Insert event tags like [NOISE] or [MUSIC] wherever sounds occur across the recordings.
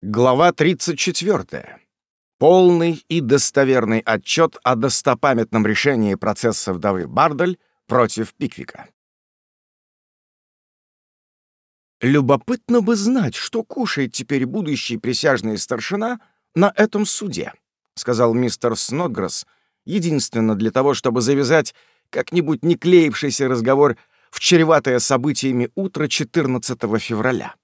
Глава 34. Полный и достоверный отчет о достопамятном решении процесса вдовы Бардель против Пиквика. Любопытно бы знать, что кушает теперь будущий присяжный старшина на этом суде, сказал мистер Снодгресс, единственно для того, чтобы завязать как-нибудь не клеившийся разговор в чреватое событиями утро 14 февраля.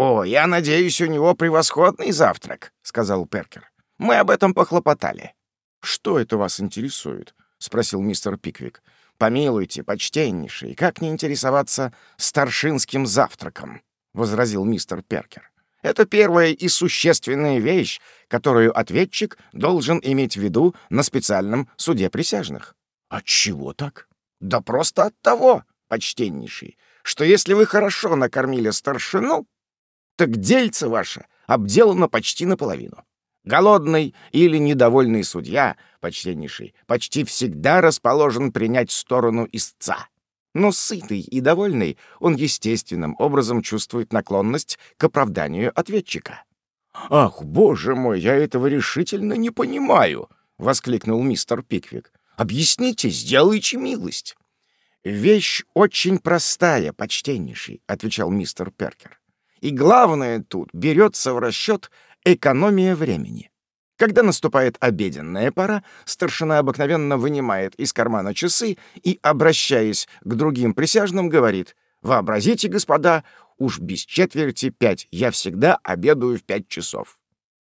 «О, я надеюсь, у него превосходный завтрак», — сказал Перкер. «Мы об этом похлопотали». «Что это вас интересует?» — спросил мистер Пиквик. «Помилуйте, почтеннейший, как не интересоваться старшинским завтраком?» — возразил мистер Перкер. «Это первая и существенная вещь, которую ответчик должен иметь в виду на специальном суде присяжных». «Отчего так?» «Да просто от того, почтеннейший, что если вы хорошо накормили старшину, так дельце ваше обделано почти наполовину. Голодный или недовольный судья, почтеннейший, почти всегда расположен принять сторону истца. Но сытый и довольный, он естественным образом чувствует наклонность к оправданию ответчика. «Ах, боже мой, я этого решительно не понимаю!» — воскликнул мистер Пиквик. «Объясните, сделайте милость!» «Вещь очень простая, почтеннейший», — отвечал мистер Перкер. И главное тут берется в расчет экономия времени. Когда наступает обеденная пора, старшина обыкновенно вынимает из кармана часы и, обращаясь к другим присяжным, говорит «Вообразите, господа, уж без четверти пять, я всегда обедаю в пять часов».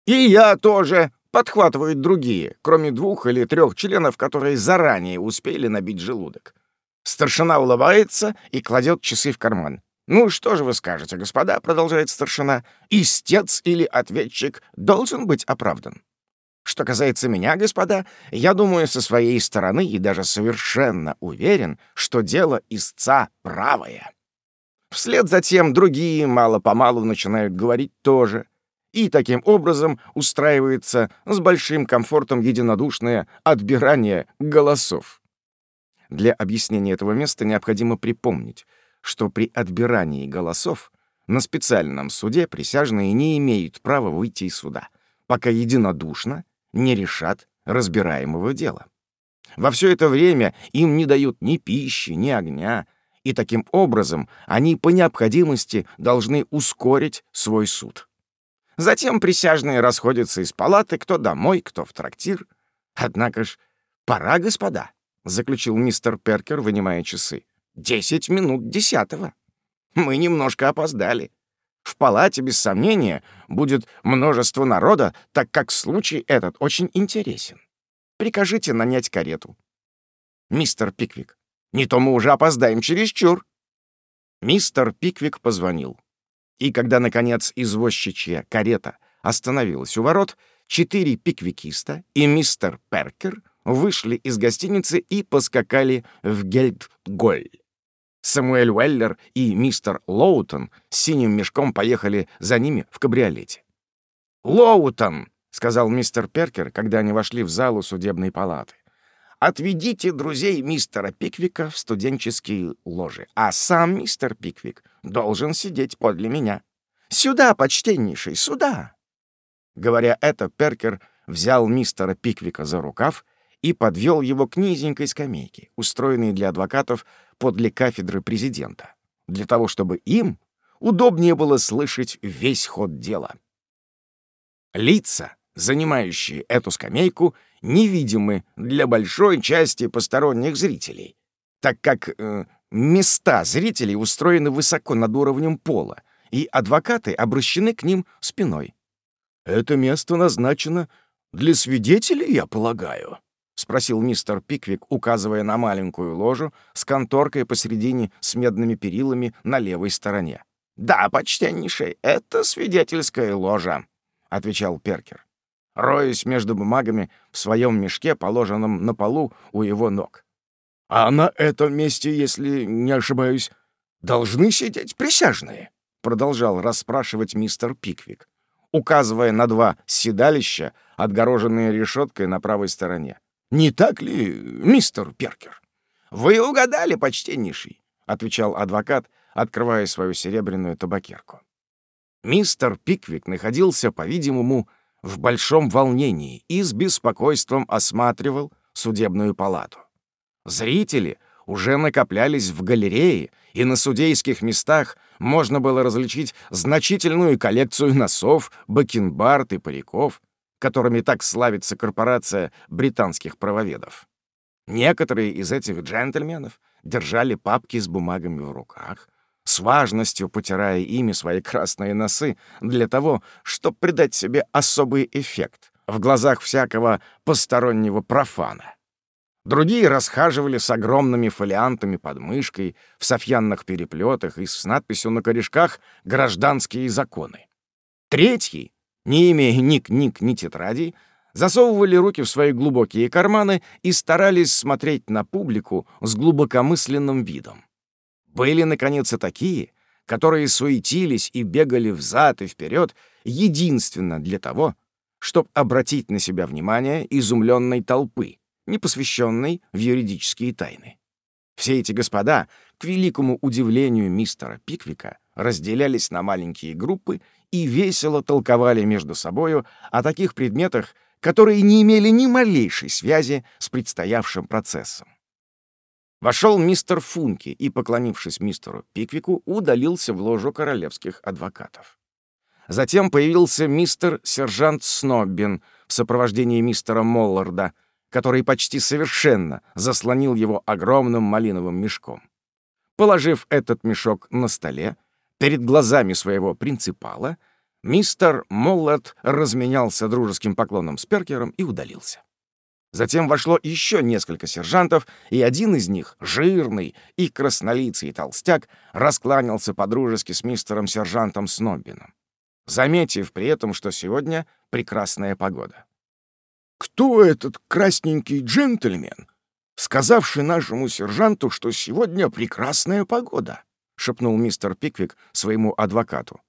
«И я тоже», — подхватывают другие, кроме двух или трех членов, которые заранее успели набить желудок. Старшина улыбается и кладет часы в карман. «Ну, что же вы скажете, господа?» — продолжает старшина. «Истец или ответчик должен быть оправдан». Что касается меня, господа, я думаю со своей стороны и даже совершенно уверен, что дело истца правое. Вслед за тем другие мало-помалу начинают говорить тоже, и таким образом устраивается с большим комфортом единодушное отбирание голосов. Для объяснения этого места необходимо припомнить — что при отбирании голосов на специальном суде присяжные не имеют права выйти из суда, пока единодушно не решат разбираемого дела. Во все это время им не дают ни пищи, ни огня, и таким образом они по необходимости должны ускорить свой суд. Затем присяжные расходятся из палаты, кто домой, кто в трактир. Однако ж, пора, господа, — заключил мистер Перкер, вынимая часы. Десять минут десятого. Мы немножко опоздали. В палате, без сомнения, будет множество народа, так как случай этот очень интересен. Прикажите нанять карету. Мистер Пиквик, не то мы уже опоздаем чересчур. Мистер Пиквик позвонил. И когда, наконец, извозчичья карета остановилась у ворот, четыре пиквикиста и мистер Перкер вышли из гостиницы и поскакали в Гельдголь. Самуэль Уэллер и мистер Лоутон с синим мешком поехали за ними в кабриолете. «Лоутон!» — сказал мистер Перкер, когда они вошли в залу судебной палаты. «Отведите друзей мистера Пиквика в студенческие ложи, а сам мистер Пиквик должен сидеть подле меня. Сюда, почтеннейший, сюда!» Говоря это, Перкер взял мистера Пиквика за рукав и подвел его к низенькой скамейке, устроенной для адвокатов подле кафедры президента, для того, чтобы им удобнее было слышать весь ход дела. Лица, занимающие эту скамейку, невидимы для большой части посторонних зрителей, так как э, места зрителей устроены высоко над уровнем пола, и адвокаты обращены к ним спиной. «Это место назначено для свидетелей, я полагаю», — спросил мистер Пиквик, указывая на маленькую ложу с конторкой посередине с медными перилами на левой стороне. «Да, почтеннейший, это свидетельская ложа», — отвечал Перкер, роясь между бумагами в своем мешке, положенном на полу у его ног. «А на этом месте, если не ошибаюсь, должны сидеть присяжные», — продолжал расспрашивать мистер Пиквик, указывая на два седалища, отгороженные решеткой на правой стороне. Не так ли, мистер Перкер? Вы угадали, почтеннейший, отвечал адвокат, открывая свою серебряную табакерку. Мистер Пиквик находился, по-видимому, в большом волнении и с беспокойством осматривал судебную палату. Зрители уже накоплялись в галерее, и на судейских местах можно было различить значительную коллекцию носов, бакенбард и париков, которыми так славится корпорация британских правоведов. Некоторые из этих джентльменов держали папки с бумагами в руках, с важностью потирая ими свои красные носы для того, чтобы придать себе особый эффект в глазах всякого постороннего профана. Другие расхаживали с огромными фолиантами под мышкой, в софьянных переплетах и с надписью на корешках «Гражданские законы». Третьи, не имея ни книг, ни тетрадей, засовывали руки в свои глубокие карманы и старались смотреть на публику с глубокомысленным видом. Были, наконец, и такие, которые суетились и бегали взад и вперед единственно для того, чтобы обратить на себя внимание изумленной толпы, не посвященной в юридические тайны. Все эти господа, к великому удивлению мистера Пиквика, разделялись на маленькие группы и весело толковали между собою о таких предметах, которые не имели ни малейшей связи с предстоявшим процессом. Вошел мистер Функи и, поклонившись мистеру Пиквику, удалился в ложу королевских адвокатов. Затем появился мистер сержант Сноббин в сопровождении мистера Молларда, который почти совершенно заслонил его огромным малиновым мешком. Положив этот мешок на столе, перед глазами своего принципала, мистер Моллард разменялся дружеским поклоном с Перкером и удалился. Затем вошло еще несколько сержантов, и один из них, жирный и краснолицый толстяк, раскланялся по-дружески с мистером сержантом Сноббином, заметив при этом, что сегодня прекрасная погода. «Кто этот красненький джентльмен, сказавший нашему сержанту, что сегодня прекрасная погода?» — шепнул мистер Пиквик своему адвокату.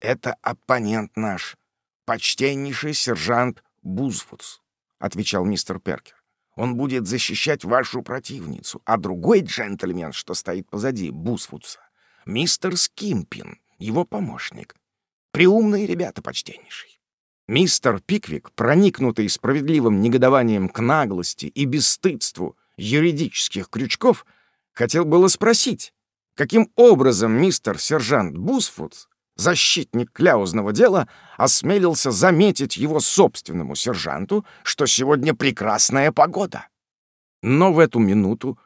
«Это оппонент наш, почтеннейший сержант Бузвудс», — отвечал мистер Перкер. «Он будет защищать вашу противницу, а другой джентльмен, что стоит позади Бусфудса, мистер Скимпин, его помощник. Приумные ребята, почтеннейший». Мистер Пиквик, проникнутый справедливым негодованием к наглости и бесстыдству юридических крючков, хотел было спросить, каким образом мистер сержант Бусфудс защитник кляузного дела осмелился заметить его собственному сержанту, что сегодня прекрасная погода. Но в эту минуту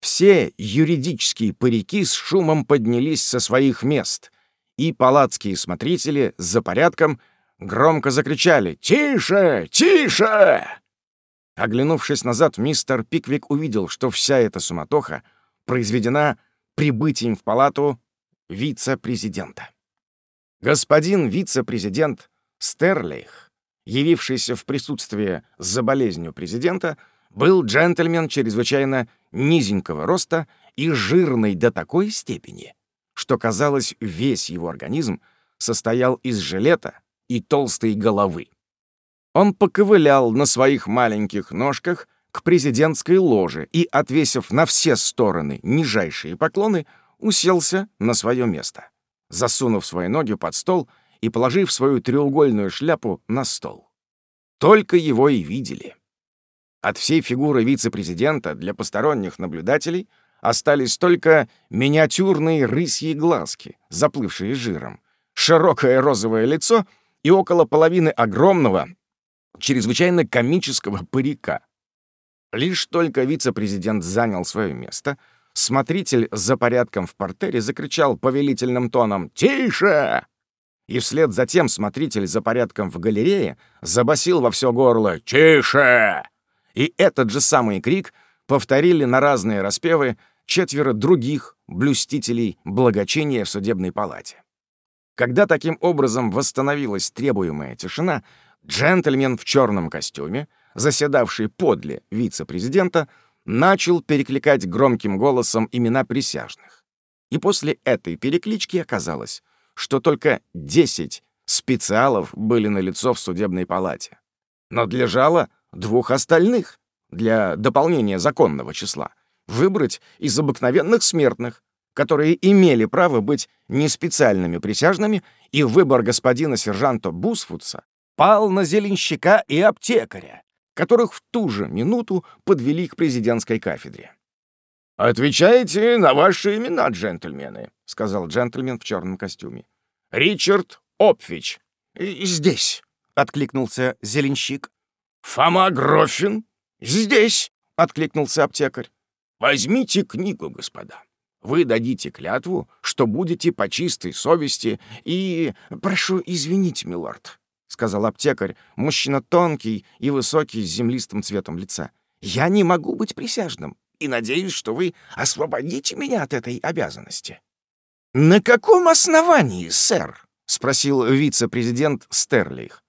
все юридические парики с шумом поднялись со своих мест, и палатские смотрители за порядком громко закричали «Тише! Тише!». Оглянувшись назад, мистер Пиквик увидел, что вся эта суматоха произведена прибытием в палату вице-президента. Господин вице-президент Стерлейх, явившийся в присутствие за болезнью президента, был джентльмен чрезвычайно низенького роста и жирный до такой степени, что, казалось, весь его организм состоял из жилета и толстой головы. Он поковылял на своих маленьких ножках к президентской ложе и, отвесив на все стороны нижайшие поклоны, уселся на свое место засунув свои ноги под стол и положив свою треугольную шляпу на стол. Только его и видели. От всей фигуры вице-президента для посторонних наблюдателей остались только миниатюрные рысьи глазки, заплывшие жиром, широкое розовое лицо и около половины огромного, чрезвычайно комического парика. Лишь только вице-президент занял свое место — Смотритель за порядком в портере закричал повелительным тоном «Тише!» И вслед за тем смотритель за порядком в галерее забасил во все горло «Тише!» И этот же самый крик повторили на разные распевы четверо других блюстителей благочиния в судебной палате. Когда таким образом восстановилась требуемая тишина, джентльмен в черном костюме, заседавший подле вице-президента, начал перекликать громким голосом имена присяжных. И после этой переклички оказалось, что только 10 специалов были налицо в судебной палате. Жала двух остальных, для дополнения законного числа, выбрать из обыкновенных смертных, которые имели право быть неспециальными присяжными, и выбор господина сержанта Бусфудса пал на зеленщика и аптекаря, которых в ту же минуту подвели к президентской кафедре. «Отвечайте на ваши имена, джентльмены», — сказал джентльмен в черном костюме. «Ричард Опфич». «Здесь», — откликнулся зеленщик. «Фома Грофин?» «Здесь», — откликнулся аптекарь. «Возьмите книгу, господа. Вы дадите клятву, что будете по чистой совести и... Прошу извинить, милорд», — сказал аптекарь, мужчина тонкий и высокий с землистым цветом лица. «Я не могу быть присяжным, и надеюсь, что вы освободите меня от этой обязанности». «На каком основании, сэр?» — спросил вице-президент Стерлих.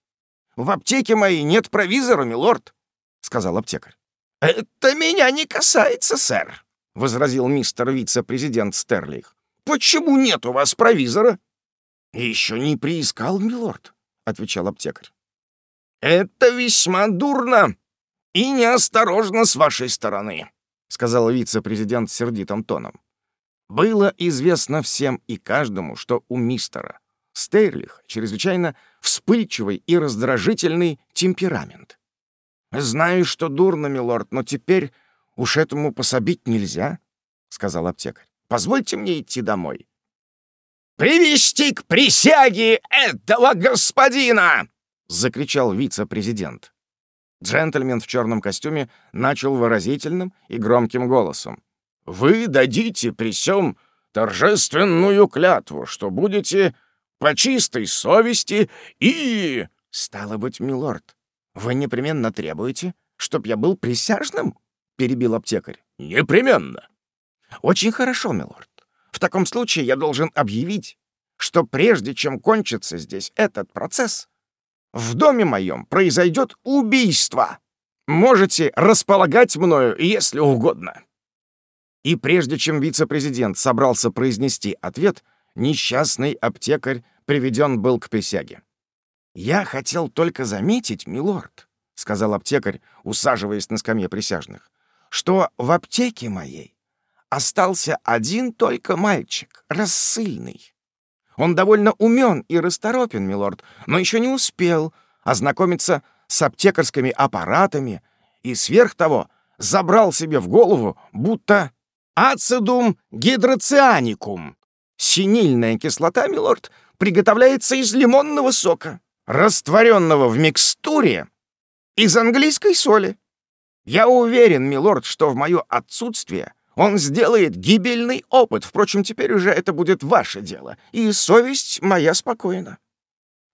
«В аптеке моей нет провизора, милорд», — сказал аптекарь. «Это меня не касается, сэр», — возразил мистер вице-президент Стерлих. «Почему нет у вас провизора?» «Еще не приискал, милорд», — отвечал аптекарь. «Это весьма дурно и неосторожно с вашей стороны», — сказал вице-президент сердитым тоном. Было известно всем и каждому, что у мистера Стерлиха чрезвычайно вспыльчивый и раздражительный темперамент. «Знаю, что дурно, милорд, но теперь уж этому пособить нельзя», — сказал аптекарь. «Позвольте мне идти домой». «Привести к присяге этого господина!» — закричал вице-президент. Джентльмен в черном костюме начал выразительным и громким голосом. «Вы дадите при сём торжественную клятву, что будете по чистой совести и...» «Стало быть, милорд, вы непременно требуете, чтоб я был присяжным?» — перебил аптекарь. «Непременно». «Очень хорошо, милорд. В таком случае я должен объявить, что прежде чем кончится здесь этот процесс, в доме моем произойдет убийство. Можете располагать мною, если угодно». И прежде чем вице-президент собрался произнести ответ, несчастный аптекарь приведен был к присяге. «Я хотел только заметить, милорд», — сказал аптекарь, усаживаясь на скамье присяжных, «что в аптеке моей остался один только мальчик, рассыльный. Он довольно умен и расторопен, милорд, но еще не успел ознакомиться с аптекарскими аппаратами и, сверх того, забрал себе в голову, будто ацидум гидроцианикум. Синильная кислота, милорд, приготовляется из лимонного сока растворенного в микстуре из английской соли. Я уверен, милорд, что в мое отсутствие он сделает гибельный опыт. Впрочем, теперь уже это будет ваше дело, и совесть моя спокойна».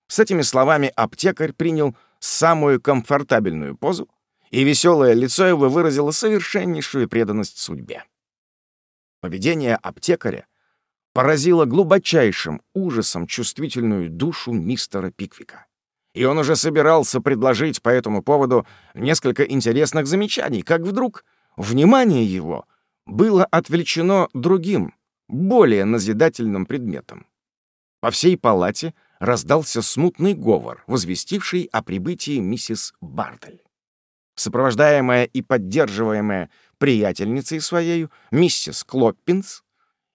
С этими словами аптекарь принял самую комфортабельную позу, и веселое лицо его выразило совершеннейшую преданность судьбе. Поведение аптекаря поразило глубочайшим ужасом чувствительную душу мистера Пиквика и он уже собирался предложить по этому поводу несколько интересных замечаний, как вдруг внимание его было отвлечено другим, более назидательным предметом. По всей палате раздался смутный говор, возвестивший о прибытии миссис Бардель. Сопровождаемая и поддерживаемая приятельницей своей, миссис Клоппинс,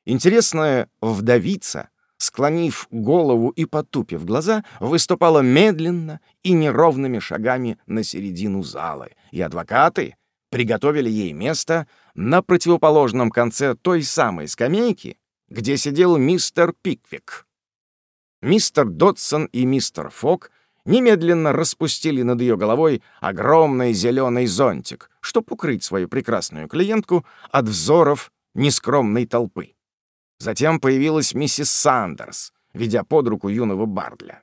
интересная вдовица, склонив голову и потупив глаза, выступала медленно и неровными шагами на середину зала, и адвокаты приготовили ей место на противоположном конце той самой скамейки, где сидел мистер Пиквик. Мистер Дотсон и мистер Фок немедленно распустили над ее головой огромный зеленый зонтик, чтобы укрыть свою прекрасную клиентку от взоров нескромной толпы. Затем появилась миссис Сандерс, ведя под руку юного Бардля.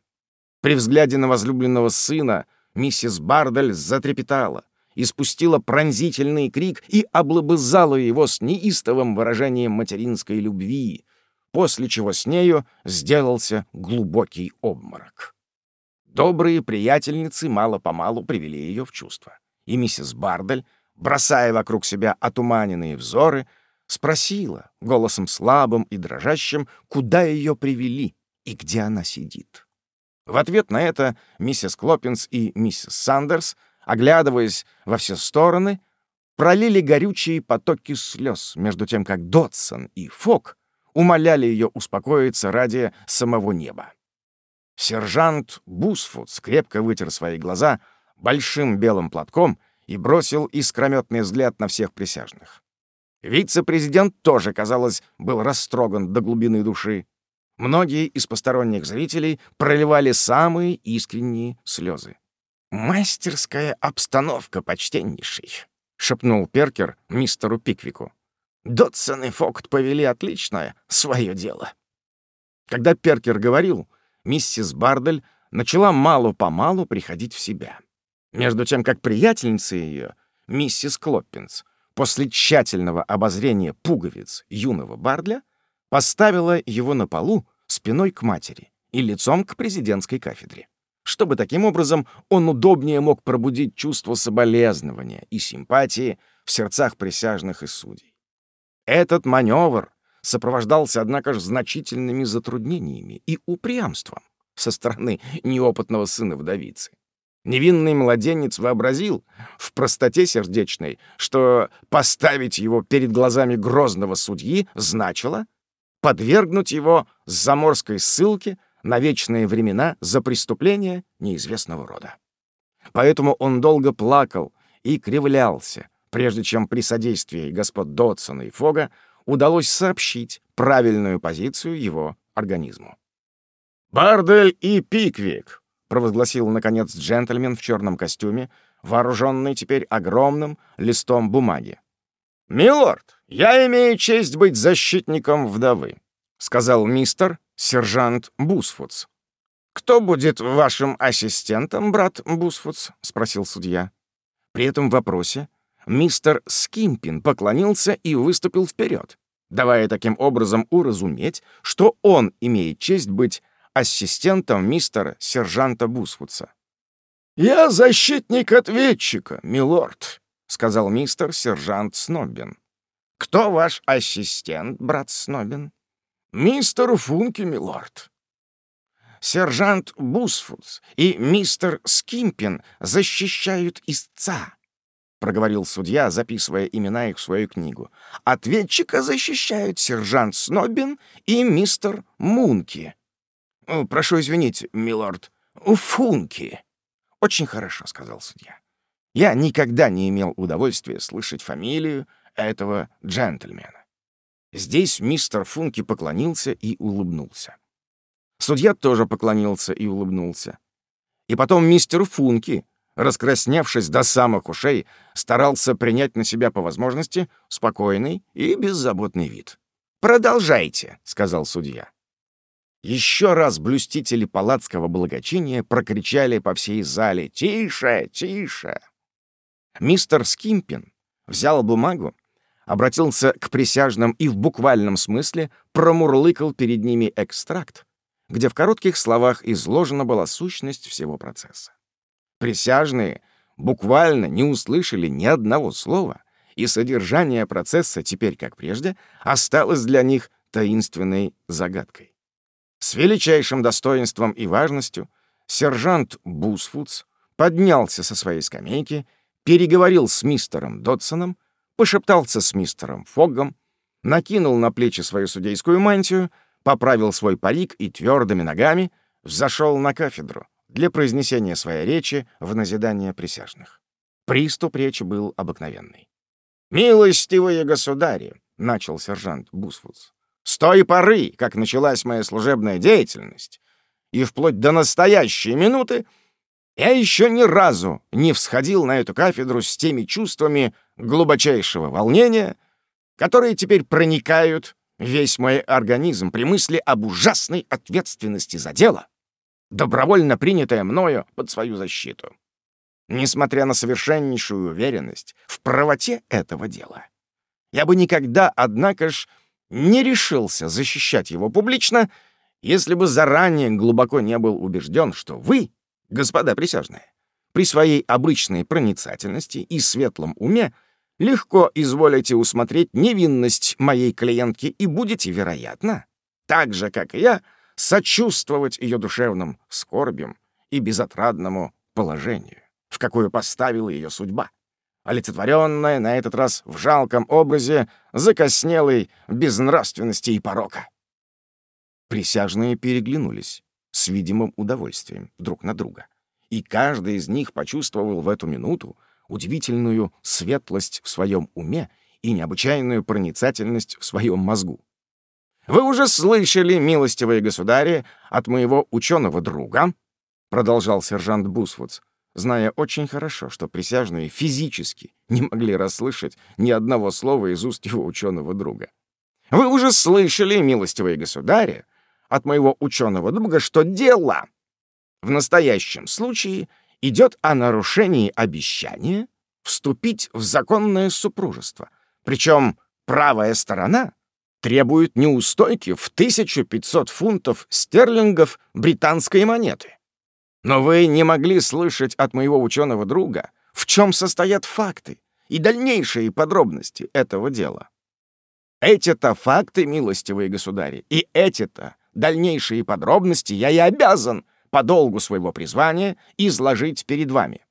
При взгляде на возлюбленного сына миссис Бардель затрепетала, испустила пронзительный крик и облобызала его с неистовым выражением материнской любви, после чего с нею сделался глубокий обморок. Добрые приятельницы мало-помалу привели ее в чувство, и миссис Бардель, бросая вокруг себя отуманенные взоры, Спросила, голосом слабым и дрожащим, куда ее привели и где она сидит. В ответ на это миссис Клоппинс и миссис Сандерс, оглядываясь во все стороны, пролили горючие потоки слез, между тем как Дотсон и Фок умоляли ее успокоиться ради самого неба. Сержант Бусфудс крепко вытер свои глаза большим белым платком и бросил искрометный взгляд на всех присяжных. Вице-президент тоже, казалось, был растроган до глубины души. Многие из посторонних зрителей проливали самые искренние слезы. «Мастерская обстановка, почтеннейший», — шепнул Перкер мистеру Пиквику. «Дотсон и Фокт повели отличное свое дело». Когда Перкер говорил, миссис Бардель начала мало-помалу приходить в себя. Между тем, как приятельница ее, миссис Клоппинс, после тщательного обозрения пуговиц юного Бардля, поставила его на полу спиной к матери и лицом к президентской кафедре, чтобы таким образом он удобнее мог пробудить чувство соболезнования и симпатии в сердцах присяжных и судей. Этот маневр сопровождался, однако же, значительными затруднениями и упрямством со стороны неопытного сына вдовицы. Невинный младенец вообразил в простоте сердечной, что поставить его перед глазами грозного судьи значило подвергнуть его заморской ссылке на вечные времена за преступление неизвестного рода. Поэтому он долго плакал и кривлялся, прежде чем при содействии господ Дотсона и Фога удалось сообщить правильную позицию его организму. «Бардель и Пиквик», — провозгласил, наконец, джентльмен в черном костюме, вооруженный теперь огромным листом бумаги. «Милорд, я имею честь быть защитником вдовы», — сказал мистер сержант Бусфудс. «Кто будет вашим ассистентом, брат Бусфудс?» — спросил судья. При этом вопросе мистер Скимпин поклонился и выступил вперед, давая таким образом уразуметь, что он имеет честь быть ассистентом мистера сержанта Бусфудса. «Я защитник ответчика, милорд», — сказал мистер сержант Сноббин. «Кто ваш ассистент, брат Сноббин?» «Мистер Функи, милорд». «Сержант Бусфудс и мистер Скимпин защищают истца», — проговорил судья, записывая имена их в свою книгу. «Ответчика защищают сержант Сноббин и мистер Мунки». «Прошу извинить, милорд, Функи». «Очень хорошо», — сказал судья. «Я никогда не имел удовольствия слышать фамилию этого джентльмена». Здесь мистер Функи поклонился и улыбнулся. Судья тоже поклонился и улыбнулся. И потом мистер Функи, раскрасневшись до самых ушей, старался принять на себя по возможности спокойный и беззаботный вид. «Продолжайте», — сказал судья. Еще раз блюстители палацкого благочиния прокричали по всей зале «Тише! Тише!». Мистер Скимпин взял бумагу, обратился к присяжным и в буквальном смысле промурлыкал перед ними экстракт, где в коротких словах изложена была сущность всего процесса. Присяжные буквально не услышали ни одного слова, и содержание процесса теперь, как прежде, осталось для них таинственной загадкой. С величайшим достоинством и важностью сержант Бусфудс поднялся со своей скамейки, переговорил с мистером Дотсоном, пошептался с мистером Фоггом, накинул на плечи свою судейскую мантию, поправил свой парик и твердыми ногами взошел на кафедру для произнесения своей речи в назидание присяжных. Приступ речи был обыкновенный. «Милостивые государи!» — начал сержант Бусфудс. С той поры, как началась моя служебная деятельность, и вплоть до настоящей минуты, я еще ни разу не всходил на эту кафедру с теми чувствами глубочайшего волнения, которые теперь проникают весь мой организм при мысли об ужасной ответственности за дело, добровольно принятое мною под свою защиту. Несмотря на совершеннейшую уверенность в правоте этого дела, я бы никогда, однако ж, не решился защищать его публично, если бы заранее глубоко не был убежден, что вы, господа присяжные, при своей обычной проницательности и светлом уме легко изволите усмотреть невинность моей клиентки и будете, вероятно, так же, как и я, сочувствовать ее душевным скорбям и безотрадному положению, в какое поставила ее судьба. олицетворенная на этот раз в жалком образе закоснелой безнравственности и порока. Присяжные переглянулись с видимым удовольствием друг на друга, и каждый из них почувствовал в эту минуту удивительную светлость в своем уме и необычайную проницательность в своем мозгу. «Вы уже слышали, милостивые государи, от моего ученого друга», — продолжал сержант Бусвудс, зная очень хорошо, что присяжные физически не могли расслышать ни одного слова из уст его ученого друга. «Вы уже слышали, милостивые государи, от моего ученого друга, что дело в настоящем случае идет о нарушении обещания вступить в законное супружество. Причем правая сторона требует неустойки в 1500 фунтов стерлингов британской монеты. Но вы не могли слышать от моего ученого друга, в чем состоят факты и дальнейшие подробности этого дела. Эти-то факты, милостивые государи, и эти-то дальнейшие подробности я и обязан по долгу своего призвания изложить перед вами.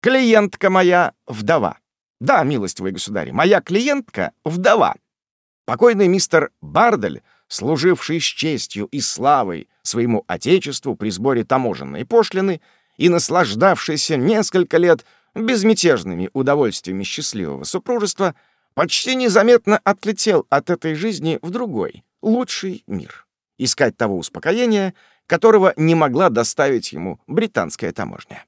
Клиентка моя — вдова. Да, милостивые государи, моя клиентка — вдова. Покойный мистер Бардель, служивший с честью и славой своему отечеству при сборе таможенной пошлины и наслаждавшийся несколько лет безмятежными удовольствиями счастливого супружества, почти незаметно отлетел от этой жизни в другой, лучший мир искать того успокоения, которого не могла доставить ему британская таможня.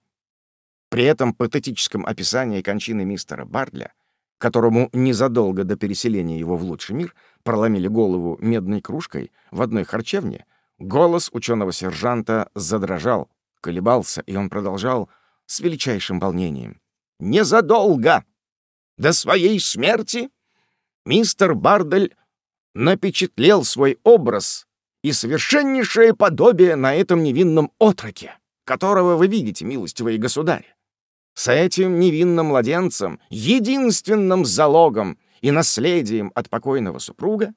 При этом патетическом описании кончины мистера Бардля, которому незадолго до переселения его в лучший мир проломили голову медной кружкой в одной харчевне, голос ученого-сержанта задрожал, колебался, и он продолжал с величайшим волнением. «Незадолго до своей смерти мистер Бардель напечатлел свой образ и совершеннейшее подобие на этом невинном отроке, которого вы видите, милостивые государи. С этим невинным младенцем, единственным залогом и наследием от покойного супруга,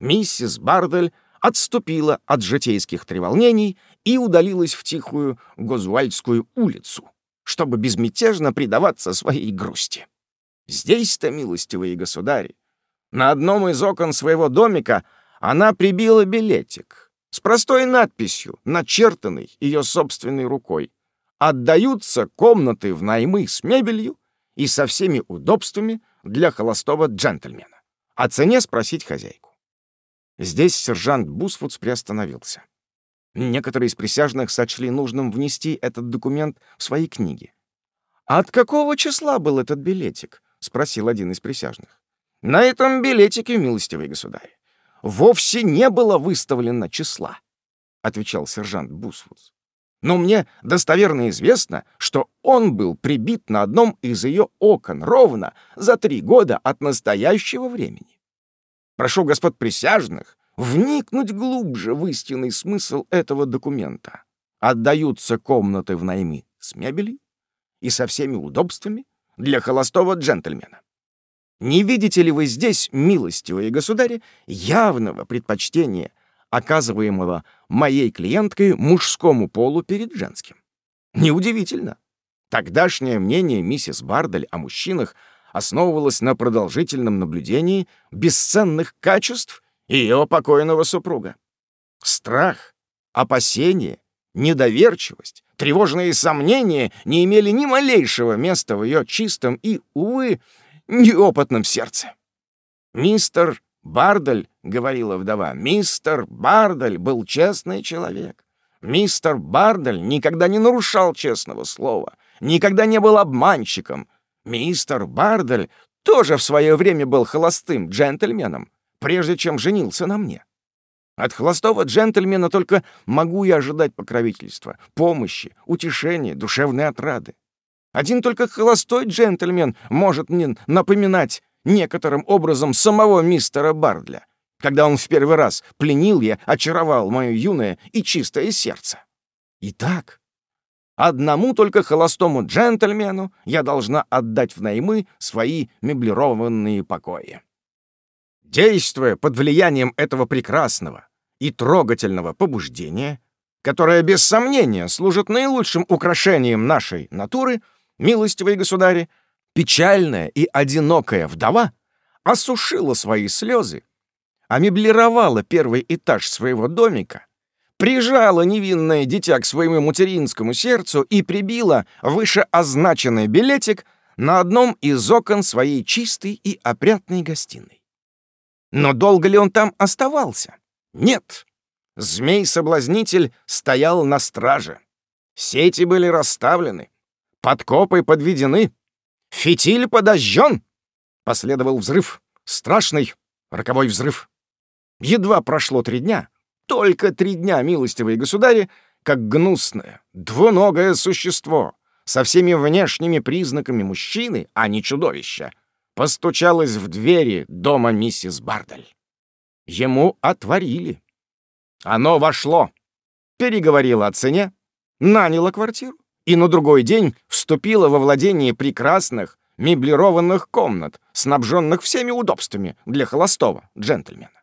миссис Бардель отступила от житейских треволнений и удалилась в тихую Гозвальдскую улицу, чтобы безмятежно предаваться своей грусти. Здесь-то, милостивые государи, на одном из окон своего домика она прибила билетик с простой надписью, начертанной ее собственной рукой. Отдаются комнаты в наймы с мебелью и со всеми удобствами для холостого джентльмена. О цене спросить хозяйку. Здесь сержант Бусфудс приостановился. Некоторые из присяжных сочли нужным внести этот документ в свои книги. «А «От какого числа был этот билетик?» — спросил один из присяжных. «На этом билетике, милостивый государь, вовсе не было выставлено числа», — отвечал сержант Бусфудс. «Но мне достоверно известно, что он был прибит на одном из ее окон ровно за три года от настоящего времени. Прошу господ присяжных вникнуть глубже в истинный смысл этого документа. Отдаются комнаты в найми с мебелью и со всеми удобствами для холостого джентльмена. Не видите ли вы здесь, милостивые государи, явного предпочтения, оказываемого моей клиенткой мужскому полу перед женским? Неудивительно. Тогдашнее мнение миссис Бардель о мужчинах основывалось на продолжительном наблюдении бесценных качеств ее покойного супруга. Страх, опасение, недоверчивость, тревожные сомнения не имели ни малейшего места в ее чистом и, увы, неопытном сердце. «Мистер Бардаль», — говорила вдова, — «мистер Бардаль был честный человек. Мистер Бардаль никогда не нарушал честного слова, никогда не был обманщиком. Мистер Бардаль тоже в свое время был холостым джентльменом, прежде чем женился на мне. От холостого джентльмена только могу я ожидать покровительства, помощи, утешения, душевной отрады. Один только холостой джентльмен может мне напоминать некоторым образом самого мистера Бардля, когда он в первый раз пленил я, очаровал мое юное и чистое сердце. Итак, одному только холостому джентльмену я должна отдать в наймы свои меблированные покои. Действуя под влиянием этого прекрасного и трогательного побуждения, которое без сомнения служит наилучшим украшением нашей натуры — милостивые государи, печальная и одинокая вдова осушила свои слезы, амеблировала первый этаж своего домика, прижала невинное дитя к своему материнскому сердцу и прибила вышеозначенный билетик на одном из окон своей чистой и опрятной гостиной. Но долго ли он там оставался? Нет. Змей-соблазнитель стоял на страже. Сети были расставлены, подкопы подведены, фитиль подожжен. Последовал взрыв, страшный роковой взрыв. Едва прошло три дня, только три дня, милостивые государи, как гнусное, двуногое существо со всеми внешними признаками мужчины, а не чудовища, постучалось в двери дома миссис Бардель. Ему отворили. Оно вошло, переговорило о цене, наняло квартиру и на другой день вступило во владение прекрасных меблированных комнат, снабженных всеми удобствами для холостого джентльмена.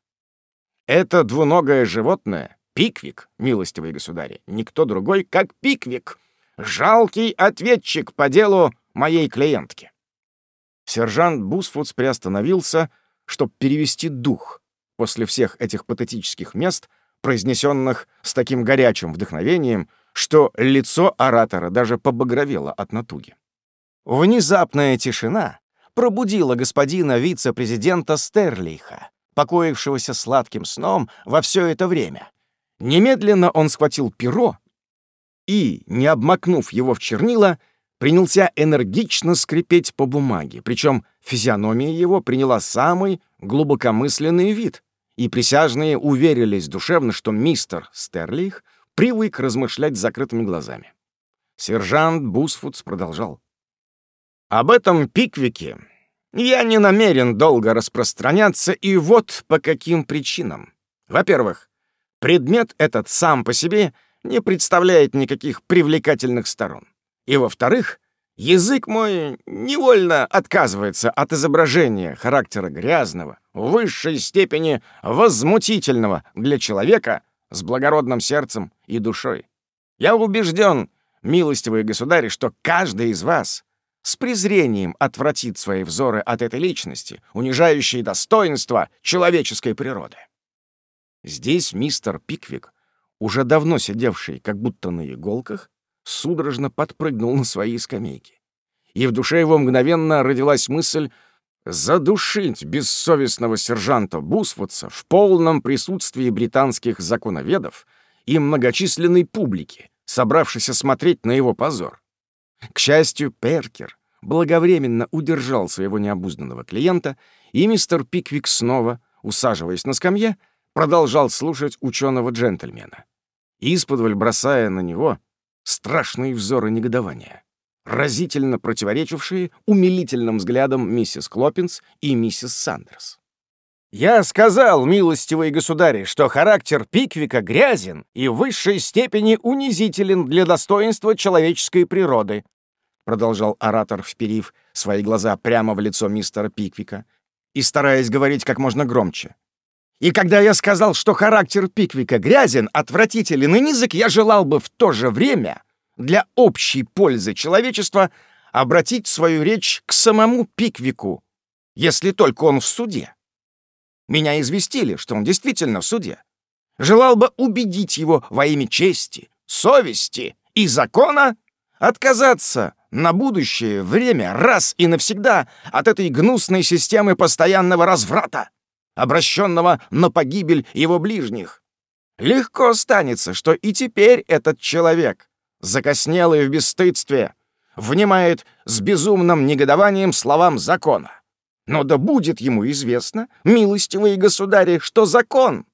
Это двуногое животное — Пиквик, милостивые государи, никто другой, как Пиквик, жалкий ответчик по делу моей клиентки. Сержант Бусфудс приостановился, чтобы перевести дух после всех этих патетических мест, произнесенных с таким горячим вдохновением, что лицо оратора даже побагровело от натуги. Внезапная тишина пробудила господина вице-президента Стерлиха, покоившегося сладким сном во все это время. Немедленно он схватил перо и, не обмакнув его в чернила, принялся энергично скрипеть по бумаге, причем физиономия его приняла самый глубокомысленный вид, и присяжные уверились душевно, что мистер Стерлих привык размышлять с закрытыми глазами. Сержант Бусфудс продолжал. «Об этом Пиквике я не намерен долго распространяться, и вот по каким причинам. Во-первых, предмет этот сам по себе не представляет никаких привлекательных сторон. И во-вторых, язык мой невольно отказывается от изображения характера грязного, в высшей степени возмутительного для человека с благородным сердцем и душой. Я убежден, милостивые государи, что каждый из вас с презрением отвратит свои взоры от этой личности, унижающей достоинство человеческой природы. Здесь мистер Пиквик, уже давно сидевший как будто на иголках, судорожно подпрыгнул на своей скамейке. И в душе его мгновенно родилась мысль задушить бессовестного сержанта Бусвудса в полном присутствии британских законоведов и многочисленной публики, собравшейся смотреть на его позор. К счастью, Перкер благовременно удержал своего необузданного клиента, и мистер Пиквик снова, усаживаясь на скамье, продолжал слушать ученого-джентльмена, исподволь бросая на него страшные взоры негодования, разительно противоречившие умилительным взглядам миссис Клоппинс и миссис Сандерс. «Я сказал, милостивые государи, что характер Пиквика грязен и в высшей степени унизителен для достоинства человеческой природы», продолжал оратор, вперив свои глаза прямо в лицо мистера Пиквика и стараясь говорить как можно громче. «И когда я сказал, что характер Пиквика грязен, отвратителен и низок, я желал бы в то же время для общей пользы человечества обратить свою речь к самому Пиквику, если только он в суде. Меня известили, что он действительно в суде. Желал бы убедить его во имя чести, совести и закона отказаться на будущее время раз и навсегда от этой гнусной системы постоянного разврата, обращенного на погибель его ближних. Легко станется, что и теперь этот человек, закоснелый в бесстыдстве, внимает с безумным негодованием словам закона. Но да будет ему известно, милостивые государи, что закон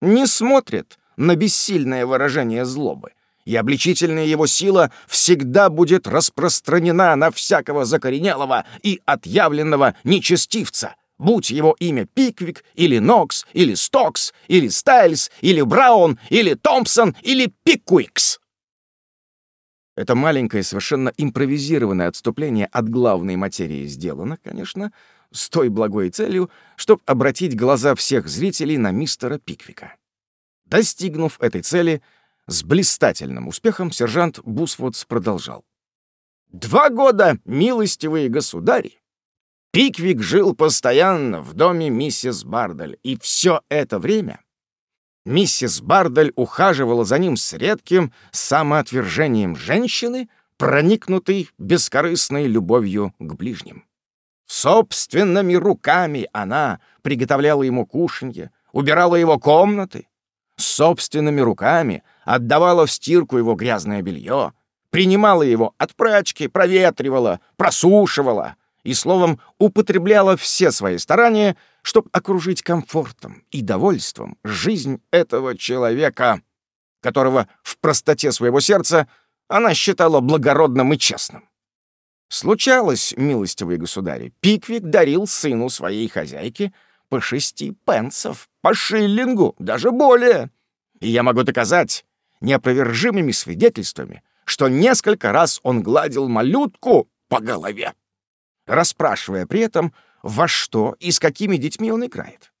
не смотрит на бессильное выражение злобы, и обличительная его сила всегда будет распространена на всякого закоренелого и отъявленного нечестивца, будь его имя Пиквик, или Нокс, или Стокс, или Стайлс, или Браун, или Томпсон, или Пиквикс. Это маленькое, совершенно импровизированное отступление от главной материи сделано, конечно, с той благой целью, чтобы обратить глаза всех зрителей на мистера Пиквика. Достигнув этой цели, с блистательным успехом сержант Бусвудс продолжал. Два года, милостивые государи, Пиквик жил постоянно в доме миссис Бардаль, и все это время миссис Бардаль ухаживала за ним с редким самоотвержением женщины, проникнутой бескорыстной любовью к ближним. Собственными руками она приготовляла ему кушанье, убирала его комнаты, собственными руками отдавала в стирку его грязное белье, принимала его от прачки, проветривала, просушивала и, словом, употребляла все свои старания, чтобы окружить комфортом и довольством жизнь этого человека, которого в простоте своего сердца она считала благородным и честным. Случалось, милостивые государи, Пиквик дарил сыну своей хозяйки по шести пенсов, по шиллингу, даже более. И я могу доказать неопровержимыми свидетельствами, что несколько раз он гладил малютку по голове, расспрашивая при этом, во что и с какими детьми он играет.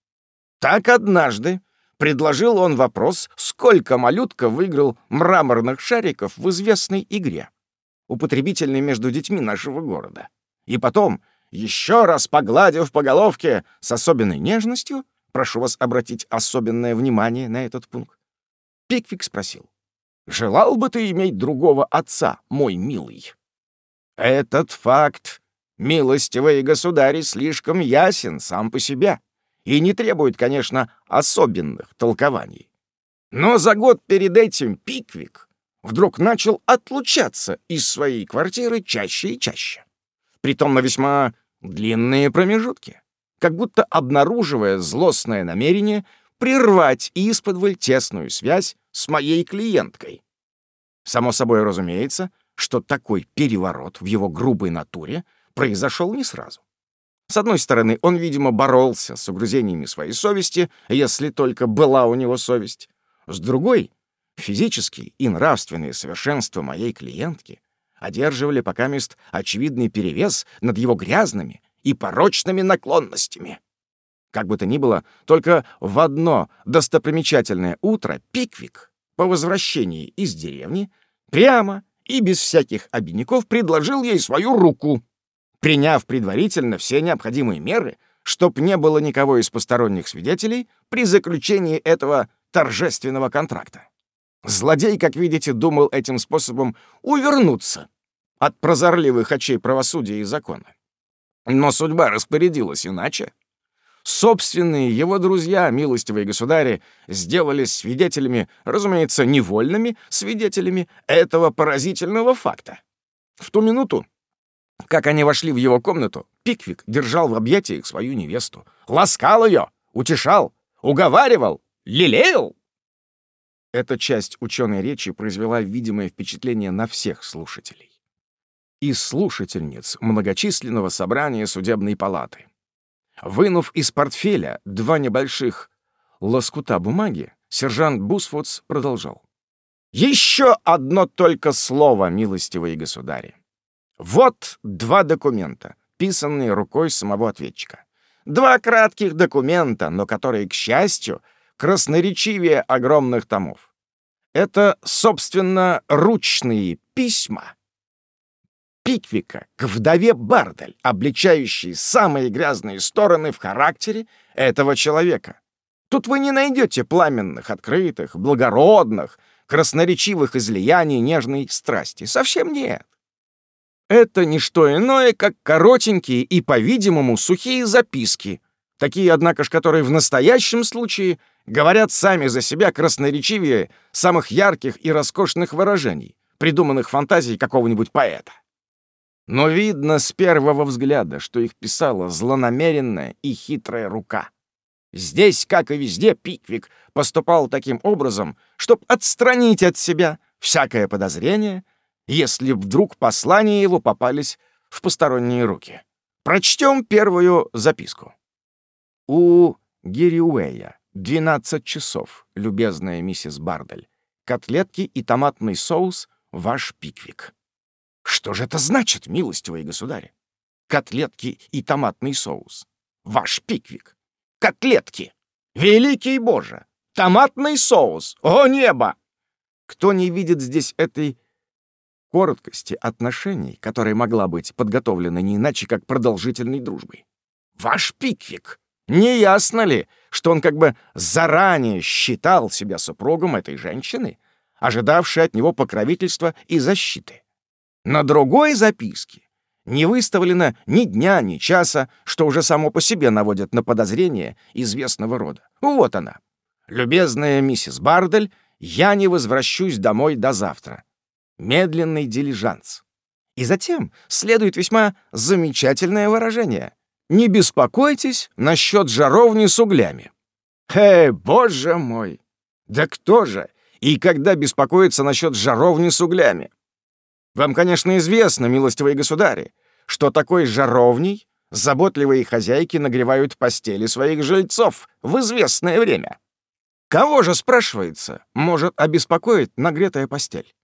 Так однажды предложил он вопрос, сколько малютка выиграл мраморных шариков в известной игре употребительный между детьми нашего города. И потом, еще раз погладив по головке с особенной нежностью, прошу вас обратить особенное внимание на этот пункт, Пиквик спросил, «Желал бы ты иметь другого отца, мой милый?» Этот факт, милостивые государи, слишком ясен сам по себе и не требует, конечно, особенных толкований. Но за год перед этим Пиквик вдруг начал отлучаться из своей квартиры чаще и чаще. Притом на весьма длинные промежутки, как будто обнаруживая злостное намерение прервать исподволь тесную связь с моей клиенткой. Само собой разумеется, что такой переворот в его грубой натуре произошел не сразу. С одной стороны, он, видимо, боролся с угрызениями своей совести, если только была у него совесть. С другой — Физические и нравственные совершенства моей клиентки одерживали пока мест очевидный перевес над его грязными и порочными наклонностями. Как бы то ни было, только в одно достопримечательное утро Пиквик по возвращении из деревни прямо и без всяких обиняков предложил ей свою руку, приняв предварительно все необходимые меры, чтоб не было никого из посторонних свидетелей при заключении этого торжественного контракта. Злодей, как видите, думал этим способом увернуться от прозорливых очей правосудия и закона. Но судьба распорядилась иначе. Собственные его друзья, милостивые государи, сделались свидетелями, разумеется, невольными свидетелями этого поразительного факта. В ту минуту, как они вошли в его комнату, Пиквик держал в объятиях свою невесту, ласкал ее, утешал, уговаривал, лелеял. Эта часть ученой речи произвела видимое впечатление на всех слушателей. И слушательниц многочисленного собрания судебной палаты. Вынув из портфеля два небольших лоскута бумаги, сержант Бусфудс продолжал. «Еще одно только слово, милостивые государи. Вот два документа, писанные рукой самого ответчика. Два кратких документа, но которые, к счастью, красноречивее огромных томов. Это, собственно, ручные письма Пиквика к вдове Бардель, обличающие самые грязные стороны в характере этого человека. Тут вы не найдете пламенных, открытых, благородных, красноречивых излияний нежной страсти. Совсем нет. Это не что иное, как коротенькие и, по-видимому, сухие записки, такие, однако ж, которые в настоящем случае — говорят сами за себя красноречивее самых ярких и роскошных выражений, придуманных фантазией какого-нибудь поэта. Но видно с первого взгляда, что их писала злонамеренная и хитрая рука. Здесь, как и везде, Пиквик поступал таким образом, чтобы отстранить от себя всякое подозрение, если вдруг послания его попались в посторонние руки. Прочтем первую записку. У Гириуэя «Двенадцать часов, любезная миссис Бардель. Котлетки и томатный соус — ваш пиквик». «Что же это значит, милостивые государи? Котлетки и томатный соус. Ваш пиквик. Котлетки! Великий Боже! Томатный соус! О, небо! Кто не видит здесь этой короткости отношений, которая могла быть подготовлена не иначе, как продолжительной дружбой. Ваш Пиквик, не ясно ли, что он как бы заранее считал себя супругом этой женщины, ожидавшей от него покровительства и защиты? На другой записке не выставлено ни дня, ни часа, что уже само по себе наводит на подозрение известного рода. Вот она. «Любезная миссис Бардель, я не возвращусь домой до завтра. Медленный дилижанс». И затем следует весьма замечательное выражение. «Не беспокойтесь насчет жаровни с углями». Эй, боже мой! Да кто же? И когда беспокоится насчет жаровни с углями? Вам, конечно, известно, милостивые государи, что такой жаровней заботливые хозяйки нагревают постели своих жильцов в известное время. Кого же, спрашивается, может обеспокоить нагретая постель?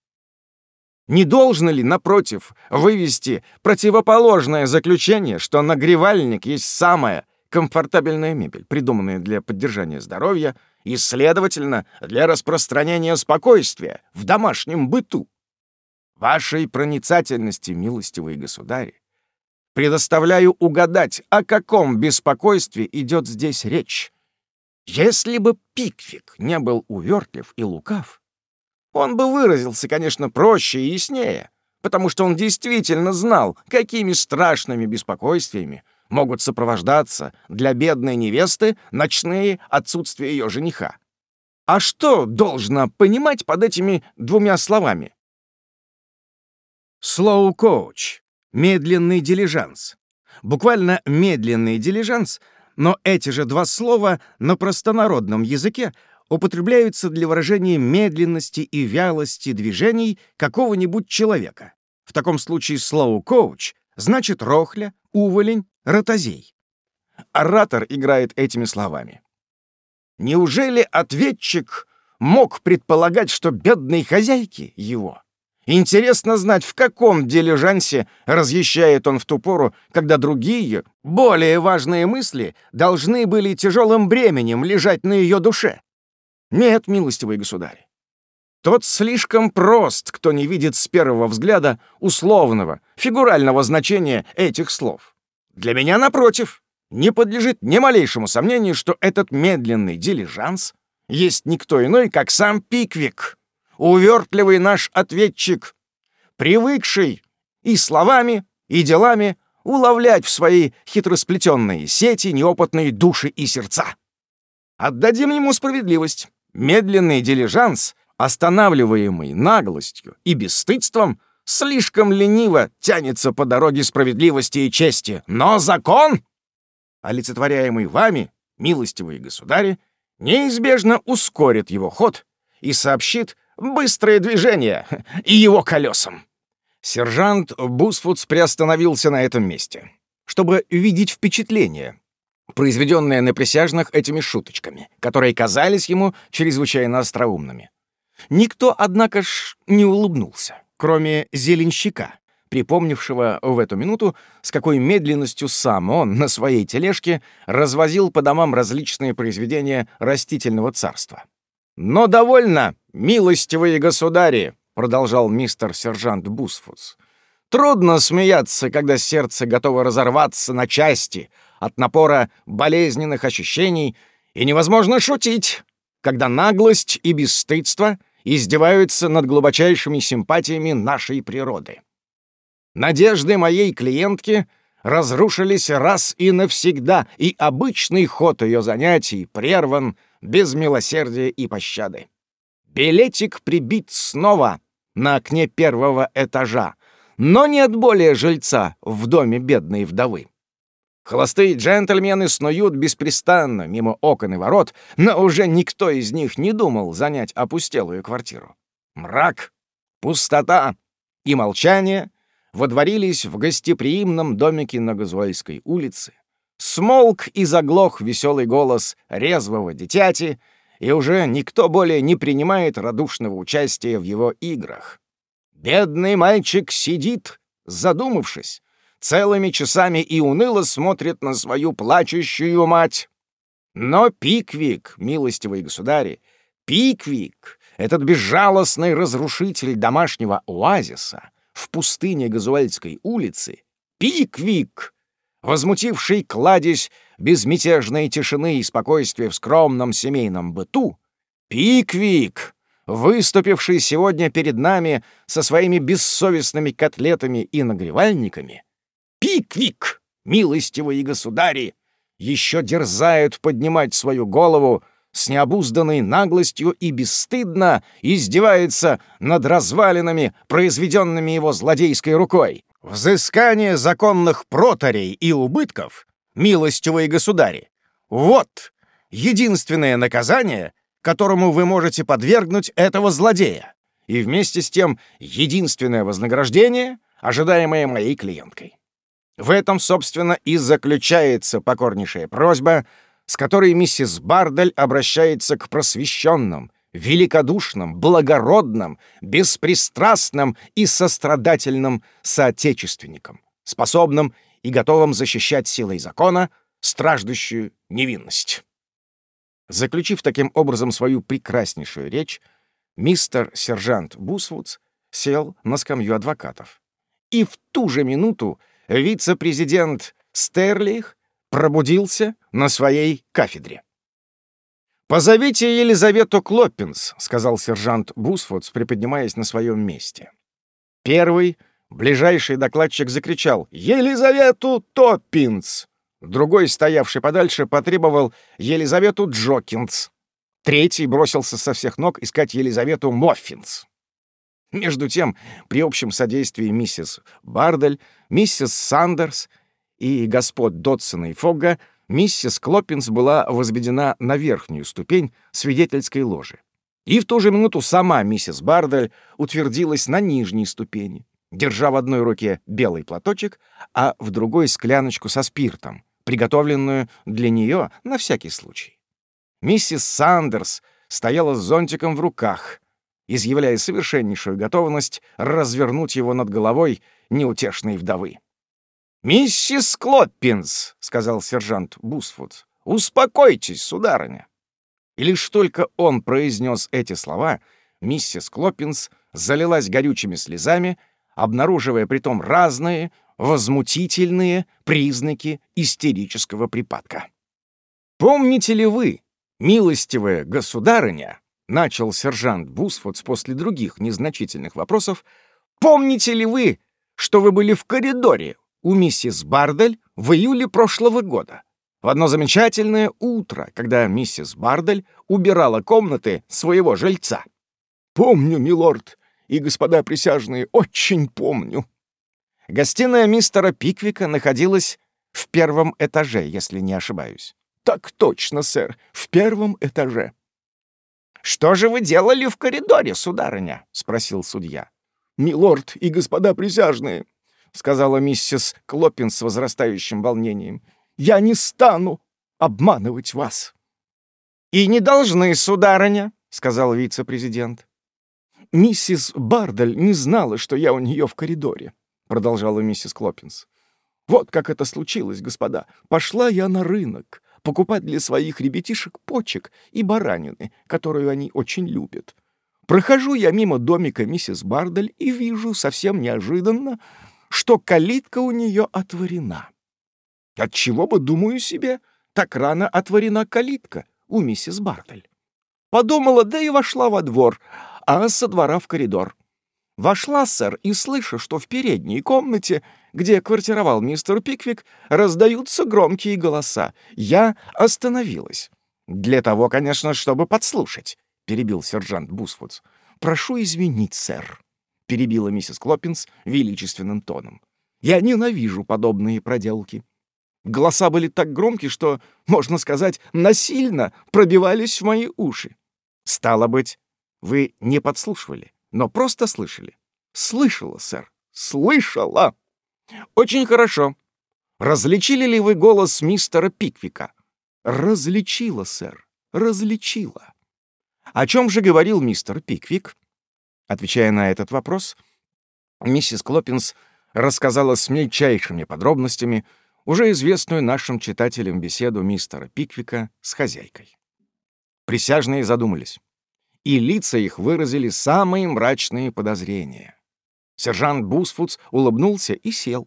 Не должно ли, напротив, вывести противоположное заключение, что нагревальник есть самая комфортабельная мебель, придуманная для поддержания здоровья и, следовательно, для распространения спокойствия в домашнем быту? Вашей проницательности, милостивые государи, предоставляю угадать, о каком беспокойстве идет здесь речь. Если бы Пиквик не был увертлив и лукав, он бы выразился, конечно, проще и яснее, потому что он действительно знал, какими страшными беспокойствиями могут сопровождаться для бедной невесты ночные отсутствия ее жениха. А что должно понимать под этими двумя словами? Coach — медленный дилижанс. Буквально медленный дилижанс — но эти же два слова на простонародном языке употребляются для выражения медленности и вялости движений какого-нибудь человека. В таком случае slow coach значит рохля, уволень, ротозей. Оратор играет этими словами. Неужели ответчик мог предполагать, что бедные хозяйки его Интересно знать, в каком дилижансе разъезжает он в ту пору, когда другие, более важные мысли должны были тяжелым бременем лежать на ее душе. Нет, милостивый государь. Тот слишком прост, кто не видит с первого взгляда условного, фигурального значения этих слов. Для меня, напротив, не подлежит ни малейшему сомнению, что этот медленный дилижанс есть никто иной, как сам Пиквик увертливый наш ответчик, привыкший и словами, и делами уловлять в свои хитросплетенные сети неопытные души и сердца. Отдадим ему справедливость. Медленный дилижанс, останавливаемый наглостью и бесстыдством, слишком лениво тянется по дороге справедливости и чести. Но закон, олицетворяемый вами, милостивые государи, неизбежно ускорит его ход и сообщит Быстрое движение [LAUGHS] и его колесам. Сержант Бусфудс приостановился на этом месте, чтобы видеть впечатление, произведенное на присяжных этими шуточками, которые казались ему чрезвычайно остроумными. Никто, однако ж, не улыбнулся, кроме зеленщика, припомнившего в эту минуту, с какой медленностью сам он на своей тележке развозил по домам различные произведения растительного царства. «Но довольно, милостивые государи!» — продолжал мистер сержант Бусфудс. «Трудно смеяться, когда сердце готово разорваться на части от напора болезненных ощущений, и невозможно шутить, когда наглость и бесстыдство издеваются над глубочайшими симпатиями нашей природы. Надежды моей клиентки разрушились раз и навсегда, и обычный ход ее занятий прерван — без милосердия и пощады. Билетик прибит снова на окне первого этажа, но нет более жильца в доме бедной вдовы. Холостые джентльмены снуют беспрестанно мимо окон и ворот, но уже никто из них не думал занять опустелую квартиру. Мрак, пустота и молчание водворились в гостеприимном домике на Газуэльской улице, Смолк и заглох веселый голос резвого дитяти, и уже никто более не принимает радушного участия в его играх. Бедный мальчик сидит, задумавшись, целыми часами и уныло смотрит на свою плачущую мать. Но Пиквик, милостивый государи, Пиквик, этот безжалостный разрушитель домашнего оазиса, в пустыне Газуальской улицы, Пиквик, возмутивший кладезь безмятежной тишины и спокойствия в скромном семейном быту, Пиквик, выступивший сегодня перед нами со своими бессовестными котлетами и нагревальниками, Пиквик, милостивые государи, еще дерзают поднимать свою голову с необузданной наглостью и бесстыдно издевается над развалинами, произведенными его злодейской рукой. Взыскание законных протарей и убытков, милостивые государи, вот единственное наказание, которому вы можете подвергнуть этого злодея, и вместе с тем единственное вознаграждение, ожидаемое моей клиенткой. В этом, собственно, и заключается покорнейшая просьба, с которой миссис Бардель обращается к просвещенным, великодушным, благородным, беспристрастным и сострадательным соотечественникам, способным и готовым защищать силой закона страждущую невинность. Заключив таким образом свою прекраснейшую речь, мистер сержант Бусвудс сел на скамью адвокатов. И в ту же минуту вице-президент Стерлих пробудился на своей кафедре. «Позовите Елизавету Клоппинс», — сказал сержант Бусфордс, приподнимаясь на своем месте. Первый, ближайший докладчик закричал «Елизавету Топпинс!» Другой, стоявший подальше, потребовал Елизавету Джокинс. Третий бросился со всех ног искать Елизавету Моффинс. Между тем, при общем содействии миссис Бардель, миссис Сандерс и господ Дотсона и Фогга, миссис Клоппинс была возведена на верхнюю ступень свидетельской ложи. И в ту же минуту сама миссис Бардель утвердилась на нижней ступени, держа в одной руке белый платочек, а в другой — скляночку со спиртом, приготовленную для нее на всякий случай. Миссис Сандерс стояла с зонтиком в руках — изъявляя совершеннейшую готовность развернуть его над головой неутешной вдовы. «Миссис Клоппинс», — сказал сержант Бусфуд, — «успокойтесь, сударыня». И лишь только он произнес эти слова, миссис Клоппинс залилась горючими слезами, обнаруживая притом разные, возмутительные признаки истерического припадка. «Помните ли вы, милостивая государыня, начал сержант Бусфордс после других незначительных вопросов, «помните ли вы, что вы были в коридоре у миссис Бардель в июле прошлого года, в одно замечательное утро, когда миссис Бардель убирала комнаты своего жильца?» «Помню, милорд, и господа присяжные, очень помню». Гостиная мистера Пиквика находилась в первом этаже, если не ошибаюсь. «Так точно, сэр, в первом этаже», «Что же вы делали в коридоре, сударыня?» — спросил судья. «Милорд и господа присяжные», — сказала миссис Клоппин с возрастающим волнением, — «я не стану обманывать вас». «И не должны, сударыня», — сказал вице-президент. «Миссис Бардель не знала, что я у нее в коридоре», — продолжала миссис Клоппинс. «Вот как это случилось, господа. Пошла я на рынок, покупать для своих ребятишек почек и баранины, которую они очень любят. Прохожу я мимо домика миссис Бардель и вижу совсем неожиданно, что калитка у нее отворена. Отчего бы, думаю себе, так рано отворена калитка у миссис Бардель. Подумала, да и вошла во двор, а со двора в коридор. Вошла, сэр, и слышу, что в передней комнате, где квартировал мистер Пиквик, раздаются громкие голоса. Я остановилась. Для того, конечно, чтобы подслушать, — перебил сержант Бусфудс. «Прошу извинить, сэр», — перебила миссис Клоппинс величественным тоном. «Я ненавижу подобные проделки. Голоса были так громкие, что, можно сказать, насильно пробивались в мои уши. Стало быть, вы не подслушивали?» Но просто слышали. Слышала, сэр, слышала. Очень хорошо. Различили ли вы голос мистера Пиквика? Различила, сэр, различила. О чем же говорил мистер Пиквик? Отвечая на этот вопрос, миссис Клоппинс рассказала с мельчайшими подробностями уже известную нашим читателям беседу мистера Пиквика с хозяйкой. Присяжные задумались и лица их выразили самые мрачные подозрения. Сержант Бусфудс улыбнулся и сел.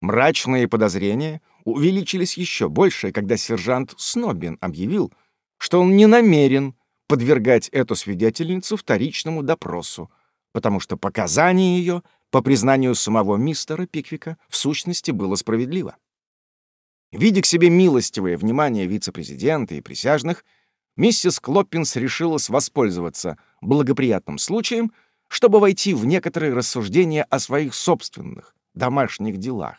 Мрачные подозрения увеличились еще больше, когда сержант Снобин объявил, что он не намерен подвергать эту свидетельницу вторичному допросу, потому что показание ее, по признанию самого мистера Пиквика, в сущности было справедливо. Видя к себе милостивое внимание вице-президента и присяжных, миссис Клоппинс решилась воспользоваться благоприятным случаем, чтобы войти в некоторые рассуждения о своих собственных домашних делах.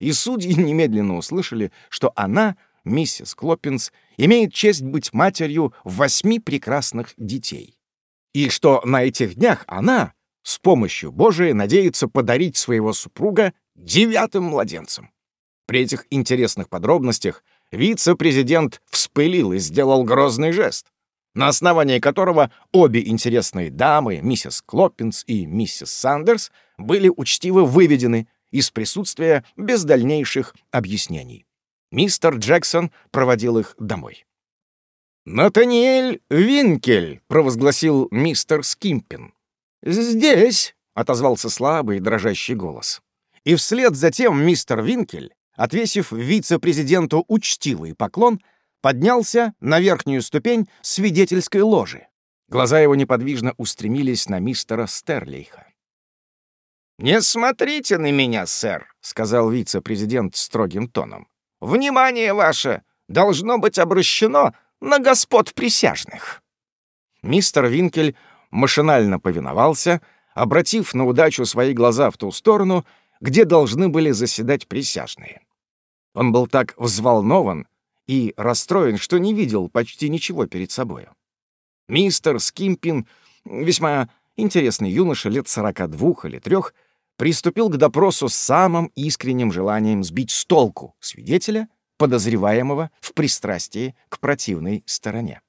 И судьи [LAUGHS] немедленно услышали, что она, миссис Клоппинс, имеет честь быть матерью восьми прекрасных детей. И что на этих днях она, с помощью Божией, надеется подарить своего супруга девятым младенцам. При этих интересных подробностях вице-президент вспылил и сделал грозный жест, на основании которого обе интересные дамы, миссис Клоппинс и миссис Сандерс, были учтиво выведены из присутствия без дальнейших объяснений. Мистер Джексон проводил их домой. «Натаниэль Винкель!» — провозгласил мистер Скимпин. «Здесь!» — отозвался слабый дрожащий голос. И вслед за тем мистер Винкель отвесив вице-президенту учтивый поклон, поднялся на верхнюю ступень свидетельской ложи. Глаза его неподвижно устремились на мистера Стерлейха. «Не смотрите на меня, сэр», — сказал вице-президент строгим тоном. «Внимание ваше должно быть обращено на господ присяжных». Мистер Винкель машинально повиновался, обратив на удачу свои глаза в ту сторону, где должны были заседать присяжные. Он был так взволнован и расстроен, что не видел почти ничего перед собою. Мистер Скимпин, весьма интересный юноша лет сорока двух или трех, приступил к допросу с самым искренним желанием сбить с толку свидетеля, подозреваемого в пристрастии к противной стороне.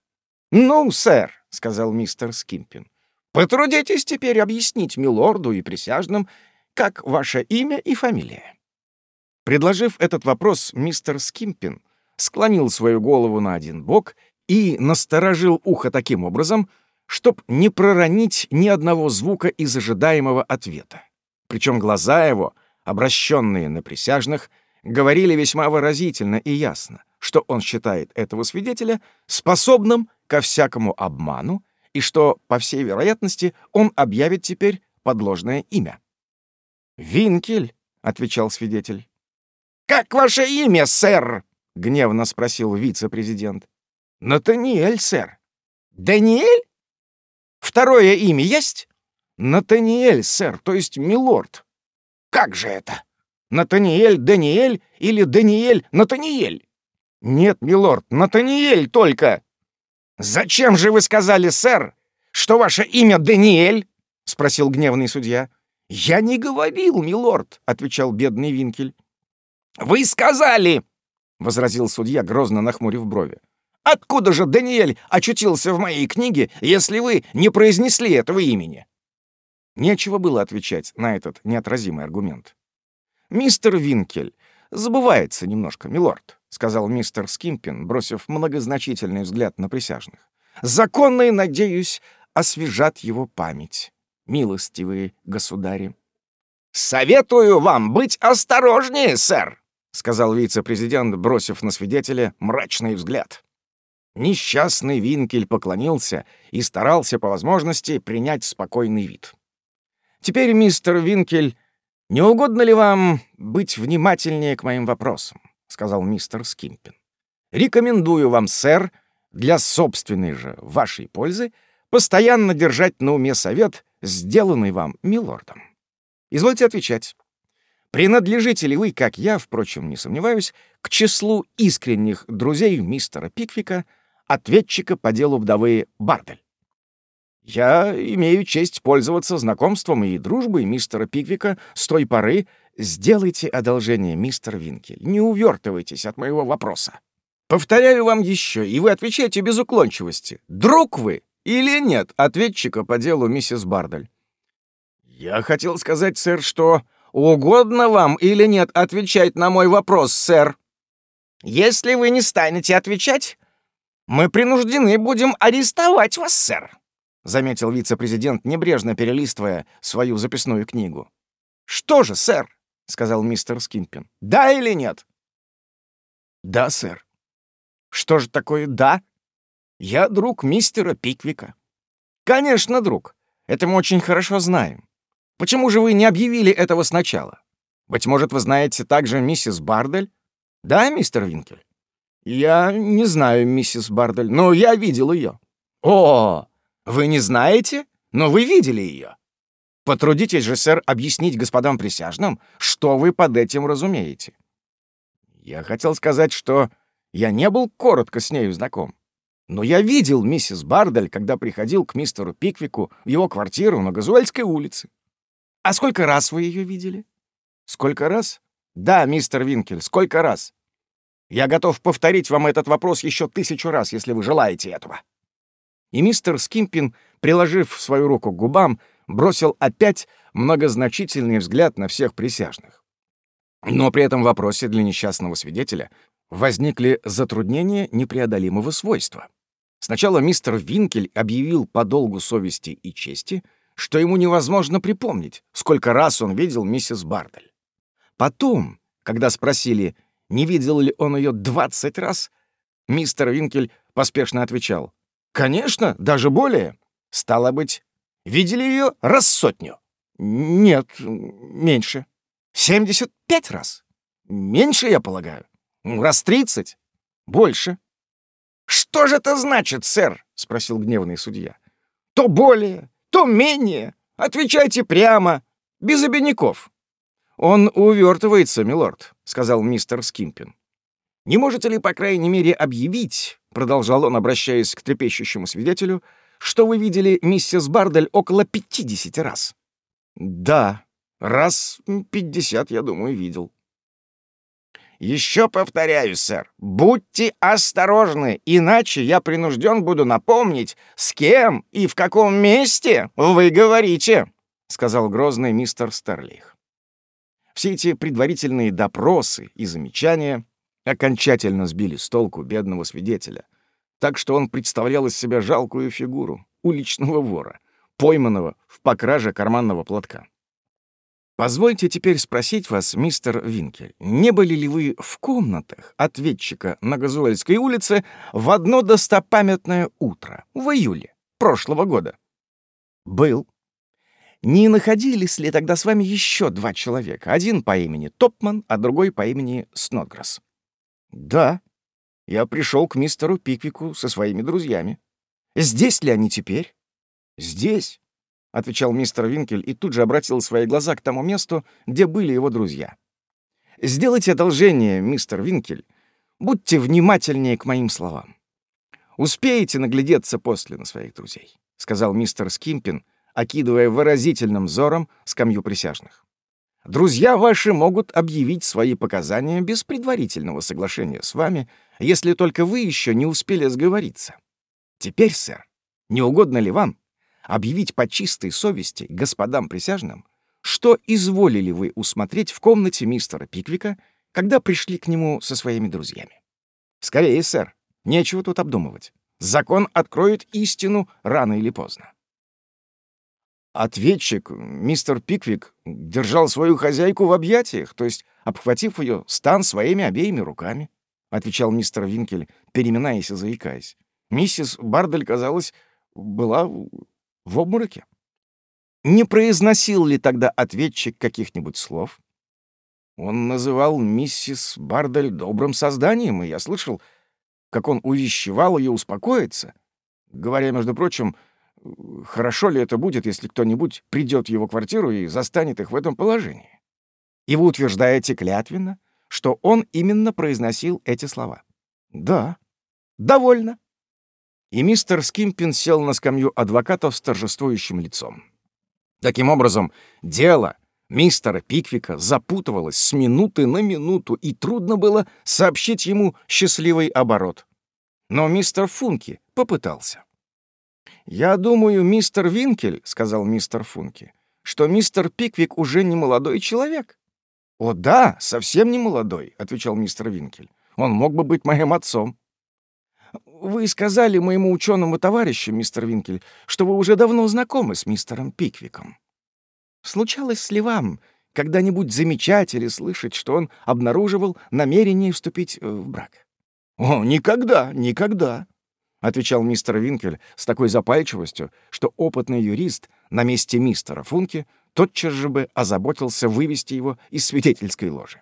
«Ну, сэр», — сказал мистер Скимпин, — «потрудитесь теперь объяснить милорду и присяжным, как ваше имя и фамилия?» Предложив этот вопрос, мистер Скимпин склонил свою голову на один бок и насторожил ухо таким образом, чтоб не проронить ни одного звука из ожидаемого ответа. Причем глаза его, обращенные на присяжных, говорили весьма выразительно и ясно, что он считает этого свидетеля способным ко всякому обману и что, по всей вероятности, он объявит теперь подложное имя. «Винкель», — отвечал свидетель. «Как ваше имя, сэр?» — гневно спросил вице-президент. «Натаниэль, сэр». «Даниэль? Второе имя есть?» «Натаниэль, сэр, то есть милорд». «Как же это? Натаниэль Даниэль или Даниэль Натаниэль?» «Нет, милорд, Натаниэль только». «Зачем же вы сказали, сэр, что ваше имя Даниэль?» — спросил гневный судья. «Я не говорил, милорд», — отвечал бедный Винкель. «Вы сказали!» — возразил судья, грозно нахмурив брови. «Откуда же Даниэль очутился в моей книге, если вы не произнесли этого имени?» Нечего было отвечать на этот неотразимый аргумент. «Мистер Винкель забывается немножко, милорд», — сказал мистер Скимпин, бросив многозначительный взгляд на присяжных. «Законные, надеюсь, освежат его память милостивые государи. «Советую вам быть осторожнее, сэр», — сказал вице-президент, бросив на свидетеля мрачный взгляд. Несчастный Винкель поклонился и старался по возможности принять спокойный вид. «Теперь, мистер Винкель, не угодно ли вам быть внимательнее к моим вопросам?» — сказал мистер Скимпин. «Рекомендую вам, сэр, для собственной же вашей пользы постоянно держать на уме совет, сделанный вам милордом. Извольте отвечать. Принадлежите ли вы, как я, впрочем, не сомневаюсь, к числу искренних друзей мистера Пиквика, ответчика по делу вдовы Бардель? Я имею честь пользоваться знакомством и дружбой мистера Пиквика с той поры. Сделайте одолжение, мистер Винкель. Не увертывайтесь от моего вопроса. Повторяю вам еще, и вы отвечаете без уклончивости. Друг вы или нет ответчика по делу миссис Бардаль? Я хотел сказать, сэр, что угодно вам или нет отвечать на мой вопрос, сэр. Если вы не станете отвечать, мы принуждены будем арестовать вас, сэр. — заметил вице-президент, небрежно перелистывая свою записную книгу. «Что же, сэр?» — сказал мистер Скимпин. «Да или нет?» «Да, сэр». «Что же такое «да»?» «Я друг мистера Пиквика». «Конечно, друг. Это мы очень хорошо знаем. Почему же вы не объявили этого сначала? Быть может, вы знаете также миссис Бардель? Да, мистер Винкель?» «Я не знаю миссис Бардель, но я видел ее». «О, вы не знаете, но вы видели ее. Потрудитесь же, сэр, объяснить господам присяжным, что вы под этим разумеете. Я хотел сказать, что я не был коротко с нею знаком. Но я видел миссис Бардель, когда приходил к мистеру Пиквику в его квартиру на Газуэльской улице. А сколько раз вы ее видели? Сколько раз? Да, мистер Винкель, сколько раз? Я готов повторить вам этот вопрос еще тысячу раз, если вы желаете этого. И мистер Скимпин, приложив свою руку к губам, бросил опять многозначительный взгляд на всех присяжных. Но при этом вопросе для несчастного свидетеля возникли затруднения непреодолимого свойства. Сначала мистер Винкель объявил по долгу совести и чести, что ему невозможно припомнить, сколько раз он видел миссис Бардель. Потом, когда спросили, не видел ли он ее двадцать раз, мистер Винкель поспешно отвечал, «Конечно, даже более. Стало быть, Видели ее раз сотню? Нет, меньше. Семьдесят пять раз? Меньше, я полагаю. Раз тридцать? Больше. Что же это значит, сэр? Спросил гневный судья. То более, то менее. Отвечайте прямо, без обиняков. Он увертывается, милорд, сказал мистер Скимпин. Не можете ли, по крайней мере, объявить, продолжал он, обращаясь к трепещущему свидетелю, что вы видели миссис Бардель около пятидесяти раз. Да, раз пятьдесят, я думаю, видел. Еще повторяю, сэр, будьте осторожны, иначе я принужден буду напомнить, с кем и в каком месте вы говорите, сказал грозный мистер Стерлих. Все эти предварительные допросы и замечания окончательно сбили с толку бедного свидетеля, так что он представлял из себя жалкую фигуру уличного вора, пойманного в покраже карманного платка. Позвольте теперь спросить вас, мистер Винкель, не были ли вы в комнатах ответчика на Газуэльской улице в одно достопамятное утро, в июле прошлого года? Был. Не находились ли тогда с вами еще два человека, один по имени Топман, а другой по имени Снотгресс? Да, я пришел к мистеру Пиквику со своими друзьями. Здесь ли они теперь? Здесь, — отвечал мистер Винкель и тут же обратил свои глаза к тому месту, где были его друзья. «Сделайте одолжение, мистер Винкель. Будьте внимательнее к моим словам. Успеете наглядеться после на своих друзей», — сказал мистер Скимпин, окидывая выразительным взором скамью присяжных. Друзья ваши могут объявить свои показания без предварительного соглашения с вами, если только вы еще не успели сговориться. Теперь, сэр, не угодно ли вам объявить по чистой совести господам присяжным, что изволили вы усмотреть в комнате мистера Пиквика, когда пришли к нему со своими друзьями? Скорее, сэр, нечего тут обдумывать. Закон откроет истину рано или поздно. Ответчик, мистер Пиквик, держал свою хозяйку в объятиях, то есть, обхватив ее стан своими обеими руками, — отвечал мистер Винкель, переминаясь и заикаясь. Миссис Бардель, казалось, была в обмороке. Не произносил ли тогда ответчик каких-нибудь слов? Он называл миссис Бардель добрым созданием, и я слышал, как он увещевал ее успокоиться, говоря, между прочим, — хорошо ли это будет, если кто-нибудь придет в его квартиру и застанет их в этом положении? И вы утверждаете клятвенно, что он именно произносил эти слова? Да. Довольно. И мистер Скимпин сел на скамью адвокатов с торжествующим лицом. Таким образом, дело мистера Пиквика запутывалось с минуты на минуту, и трудно было сообщить ему счастливый оборот. Но мистер Функи попытался. «Я думаю, мистер Винкель, — сказал мистер Функи, — что мистер Пиквик уже не молодой человек». «О да, совсем не молодой», — отвечал мистер Винкель. «Он мог бы быть моим отцом». Вы сказали моему ученому товарищу, мистер Винкель, что вы уже давно знакомы с мистером Пиквиком. Случалось ли вам когда-нибудь замечать или слышать, что он обнаруживал намерение вступить э, в брак? «О, никогда, никогда», — отвечал мистер Винкель с такой запальчивостью, что опытный юрист на месте мистера Функи тотчас же бы озаботился вывести его из свидетельской ложи.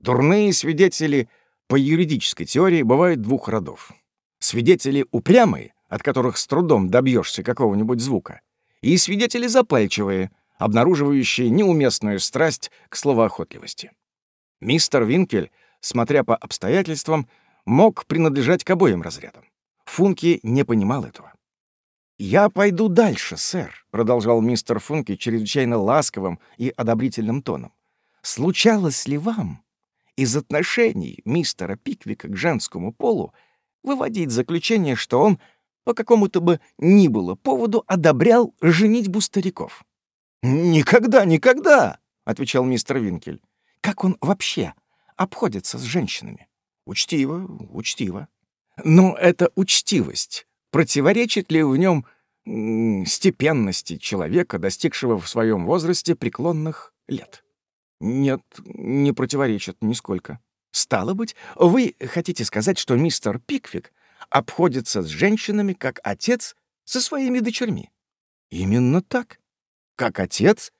Дурные свидетели по юридической теории бывают двух родов. Свидетели упрямые, от которых с трудом добьешься какого-нибудь звука, и свидетели запальчивые, обнаруживающие неуместную страсть к словоохотливости. Мистер Винкель, смотря по обстоятельствам, мог принадлежать к обоим разрядам. Функи не понимал этого. «Я пойду дальше, сэр», — продолжал мистер Функи чрезвычайно ласковым и одобрительным тоном. «Случалось ли вам из отношений мистера Пиквика к женскому полу выводить заключение, что он по какому-то бы ни было поводу одобрял женитьбу стариков?» «Никогда, никогда!» — отвечал мистер Винкель. «Как он вообще обходится с женщинами?» «Учтиво, учтиво». «Но эта учтивость противоречит ли в нем степенности человека, достигшего в своем возрасте преклонных лет? Нет, не противоречит нисколько. Стало быть, вы хотите сказать, что мистер Пиквик обходится с женщинами как отец со своими дочерьми? Именно так. Как отец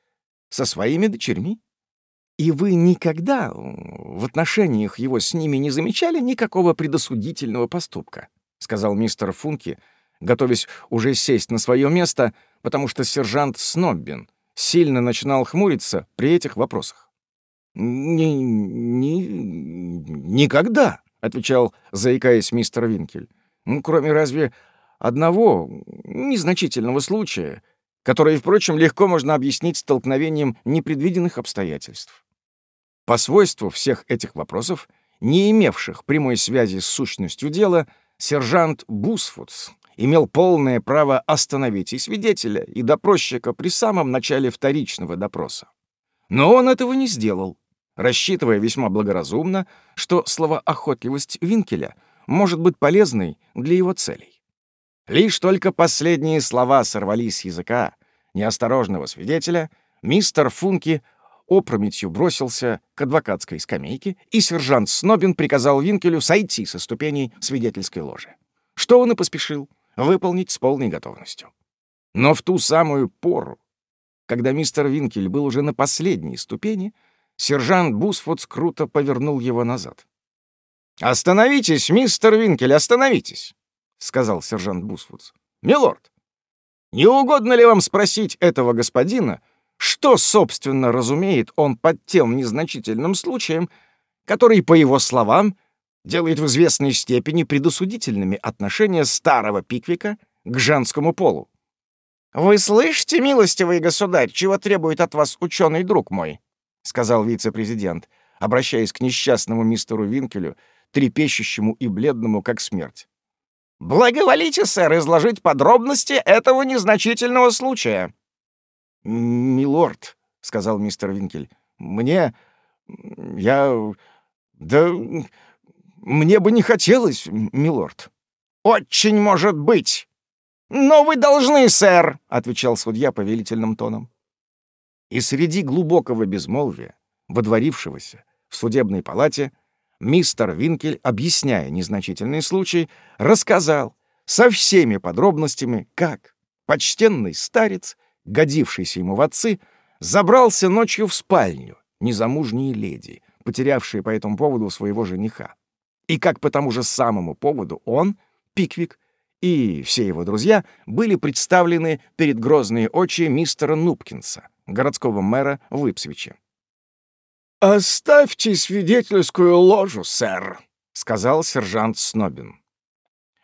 со своими дочерьми. И вы никогда в отношениях его с ними не замечали никакого предосудительного поступка? — сказал мистер Функи, готовясь уже сесть на свое место, потому что сержант Сноббин сильно начинал хмуриться при этих вопросах. «Ни... ни... никогда», — отвечал, заикаясь мистер Винкель. «Ну, «Кроме разве одного незначительного случая, который, впрочем, легко можно объяснить столкновением непредвиденных обстоятельств». По свойству всех этих вопросов, не имевших прямой связи с сущностью дела, — сержант Бусфудс имел полное право остановить и свидетеля, и допросчика при самом начале вторичного допроса. Но он этого не сделал, рассчитывая весьма благоразумно, что словоохотливость Винкеля может быть полезной для его целей. Лишь только последние слова сорвались с языка неосторожного свидетеля, мистер Функи опрометью бросился к адвокатской скамейке, и сержант Снобин приказал Винкелю сойти со ступеней свидетельской ложи. Что он и поспешил выполнить с полной готовностью. Но в ту самую пору, когда мистер Винкель был уже на последней ступени, сержант Бусфорд круто повернул его назад. «Остановитесь, мистер Винкель, остановитесь!» — сказал сержант Бусфудс. «Милорд, не угодно ли вам спросить этого господина, что, собственно, разумеет он под тем незначительным случаем, который, по его словам, делает в известной степени предосудительными отношения старого Пиквика к женскому полу. «Вы слышите, милостивый государь, чего требует от вас ученый друг мой?» — сказал вице-президент, обращаясь к несчастному мистеру Винкелю, трепещущему и бледному, как смерть. «Благоволите, сэр, изложить подробности этого незначительного случая». «Милорд», — сказал мистер Винкель, — «мне... я... да... мне бы не хотелось, милорд». «Очень может быть. Но вы должны, сэр», — отвечал судья повелительным тоном. И среди глубокого безмолвия, водворившегося в судебной палате, мистер Винкель, объясняя незначительный случай, рассказал со всеми подробностями, как почтенный старец годившийся ему в отцы, забрался ночью в спальню незамужней леди, потерявшей по этому поводу своего жениха. И как по тому же самому поводу он, Пиквик, и все его друзья были представлены перед грозные очи мистера Нупкинса, городского мэра в Ипсвиче. «Оставьте свидетельскую ложу, сэр», — сказал сержант Снобин.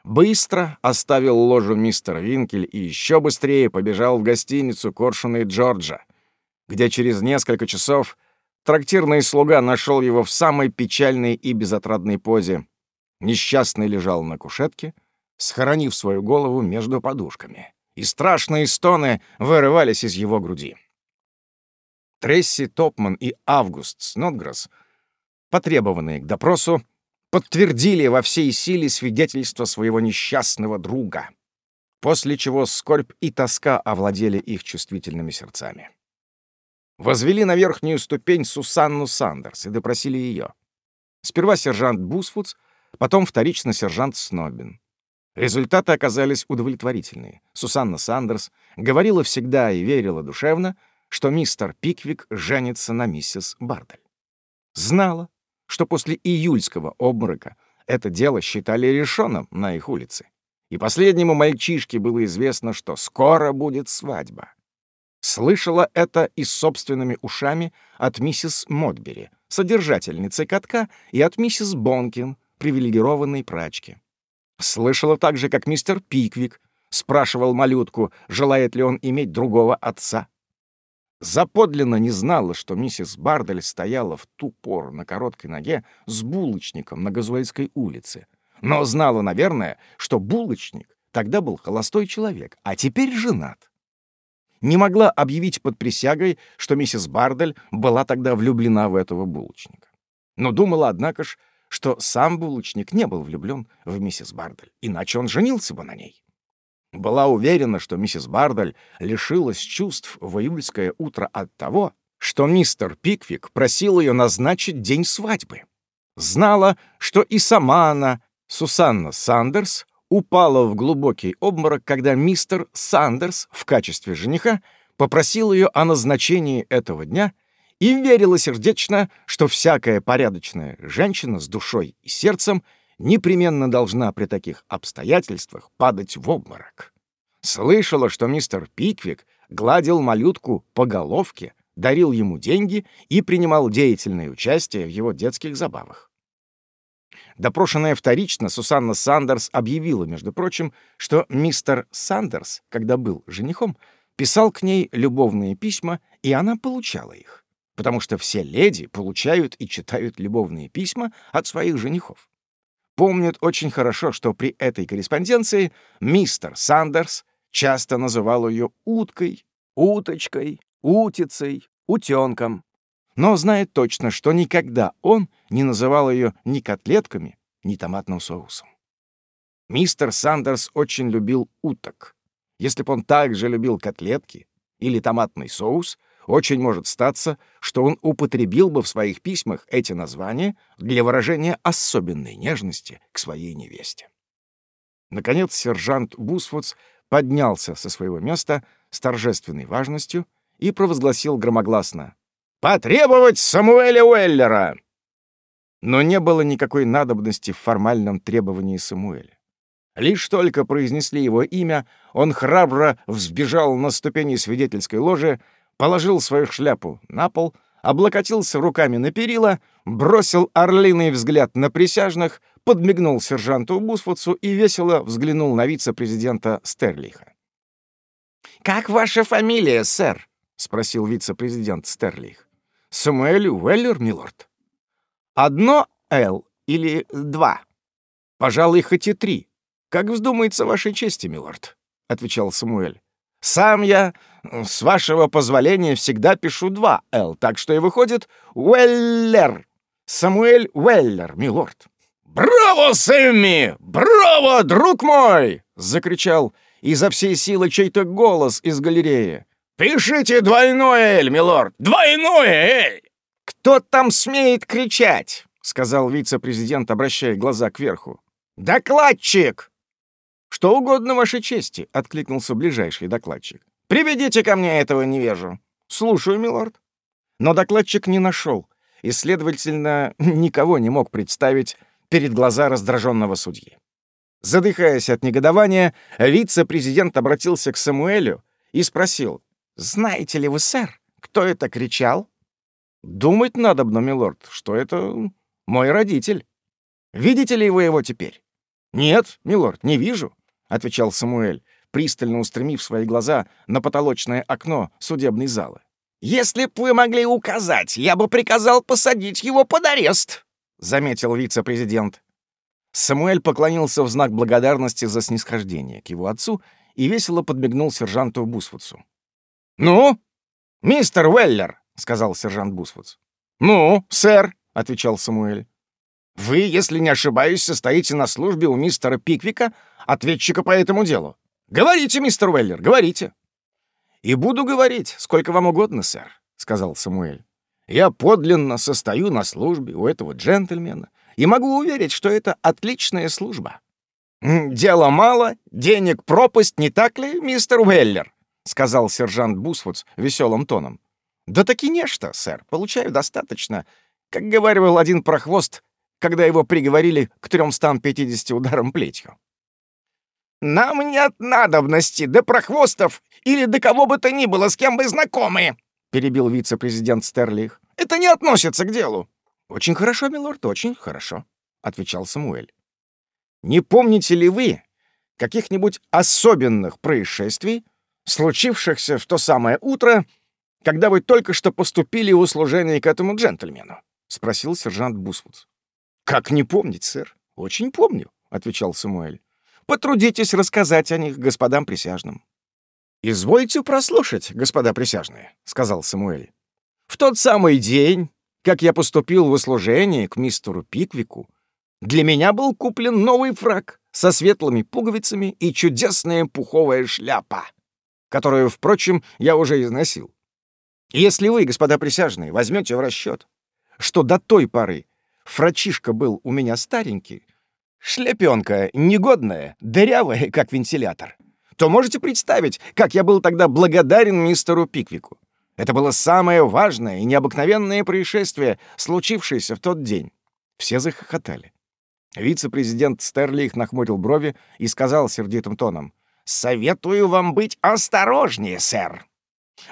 Быстро оставил ложу мистер Винкель и еще быстрее побежал в гостиницу Коршуна и Джорджа, где через несколько часов трактирный слуга нашел его в самой печальной и безотрадной позе. Несчастный лежал на кушетке, схоронив свою голову между подушками, и страшные стоны вырывались из его груди. Тресси Топман и Август Снотгресс, потребованные к допросу, подтвердили во всей силе свидетельство своего несчастного друга, после чего скорбь и тоска овладели их чувствительными сердцами. Возвели на верхнюю ступень Сусанну Сандерс и допросили ее. Сперва сержант Бусфудс, потом вторично сержант Снобин. Результаты оказались удовлетворительные. Сусанна Сандерс говорила всегда и верила душевно, что мистер Пиквик женится на миссис Бардель. Знала, что после июльского обморока это дело считали решенным на их улице. И последнему мальчишке было известно, что скоро будет свадьба. Слышала это и собственными ушами от миссис Модбери, содержательницы катка, и от миссис Бонкин, привилегированной прачки. Слышала также, как мистер Пиквик спрашивал малютку, желает ли он иметь другого отца. Заподлинно не знала, что миссис Бардель стояла в ту пору на короткой ноге с булочником на Газуэльской улице. Но знала, наверное, что булочник тогда был холостой человек, а теперь женат. Не могла объявить под присягой, что миссис Бардель была тогда влюблена в этого булочника. Но думала, однако ж, что сам булочник не был влюблен в миссис Бардель, иначе он женился бы на ней. Была уверена, что миссис Бардель лишилась чувств в июльское утро от того, что мистер Пиквик просил ее назначить день свадьбы. Знала, что и сама она, Сусанна Сандерс, упала в глубокий обморок, когда мистер Сандерс в качестве жениха попросил ее о назначении этого дня и верила сердечно, что всякая порядочная женщина с душой и сердцем непременно должна при таких обстоятельствах падать в обморок. Слышала, что мистер Пиквик гладил малютку по головке, дарил ему деньги и принимал деятельное участие в его детских забавах. Допрошенная вторично, Сусанна Сандерс объявила, между прочим, что мистер Сандерс, когда был женихом, писал к ней любовные письма, и она получала их потому что все леди получают и читают любовные письма от своих женихов. Помнят очень хорошо, что при этой корреспонденции мистер Сандерс часто называл ее уткой, уточкой, утицей, утенком, но знает точно, что никогда он не называл ее ни котлетками, ни томатным соусом. Мистер Сандерс очень любил уток. Если бы он также любил котлетки или томатный соус — очень может статься, что он употребил бы в своих письмах эти названия для выражения особенной нежности к своей невесте. Наконец сержант Бусфудс поднялся со своего места с торжественной важностью и провозгласил громогласно «Потребовать Самуэля Уэллера!» Но не было никакой надобности в формальном требовании Самуэля. Лишь только произнесли его имя, он храбро взбежал на ступени свидетельской ложи, положил свою шляпу на пол, облокотился руками на перила, бросил орлиный взгляд на присяжных, подмигнул сержанту Бусфутсу и весело взглянул на вице-президента Стерлиха. «Как ваша фамилия, сэр?» — спросил вице-президент Стерлих. «Самуэль Уэллер, милорд». «Одно «Л» или два?» «Пожалуй, хоть и три. Как вздумается вашей чести, милорд», — отвечал Самуэль. Сам я, с вашего позволения, всегда пишу два «Л», так что и выходит «Уэллер». Самуэль Уэллер, милорд. «Браво, Сэмми! Браво, друг мой!» — закричал изо всей силы чей-то голос из галереи. «Пишите двойное «Л», милорд! Двойное «Л»!» «Кто там смеет кричать?» — сказал вице-президент, обращая глаза кверху. «Докладчик!» «Что угодно вашей чести», — откликнулся ближайший докладчик. «Приведите ко мне этого невежу». «Слушаю, милорд». Но докладчик не нашел и, следовательно, [LAUGHS] никого не мог представить перед глаза раздраженного судьи. Задыхаясь от негодования, вице-президент обратился к Самуэлю и спросил, «Знаете ли вы, сэр, кто это кричал?» «Думать надо, милорд, что это мой родитель. Видите ли вы его теперь?» «Нет, милорд, не вижу отвечал Самуэль, пристально устремив свои глаза на потолочное окно судебной залы. «Если б вы могли указать, я бы приказал посадить его под арест», — заметил вице-президент. Самуэль поклонился в знак благодарности за снисхождение к его отцу и весело подмигнул сержанту Бусфудсу. «Ну, мистер Уэллер», — сказал сержант Бусфудс. «Ну, сэр», — отвечал Самуэль. Вы, если не ошибаюсь, состоите на службе у мистера Пиквика, ответчика по этому делу. Говорите, мистер Уэллер, говорите. И буду говорить, сколько вам угодно, сэр, сказал Самуэль. Я подлинно состою на службе у этого джентльмена и могу уверить, что это отличная служба. «Дела мало, денег пропасть, не так ли, мистер Уэллер?» — сказал сержант Бусфудс веселым тоном. «Да таки нечто, сэр, получаю достаточно. Как говаривал один прохвост, когда его приговорили к 350 ударам плетью. «Нам нет надобности до прохвостов или до кого бы то ни было, с кем вы знакомы!» — перебил вице-президент Стерлих. «Это не относится к делу». «Очень хорошо, милорд, очень хорошо», — отвечал Самуэль. «Не помните ли вы каких-нибудь особенных происшествий, случившихся в то самое утро, когда вы только что поступили в услужение к этому джентльмену?» — спросил сержант Бусвудс. «Как не помнить, сэр? Очень помню», — отвечал Самуэль. «Потрудитесь рассказать о них господам присяжным». «Извольте прослушать, господа присяжные», — сказал Самуэль. «В тот самый день, как я поступил в услужение к мистеру Пиквику, для меня был куплен новый фраг со светлыми пуговицами и чудесная пуховая шляпа, которую, впрочем, я уже износил. Если вы, господа присяжные, возьмете в расчет, что до той поры Фрачишка был у меня старенький, шляпенка негодная, дырявая, как вентилятор, то можете представить, как я был тогда благодарен мистеру Пиквику. Это было самое важное и необыкновенное происшествие, случившееся в тот день. Все захохотали. Вице-президент Стерлих нахмурил брови и сказал сердитым тоном, «Советую вам быть осторожнее, сэр».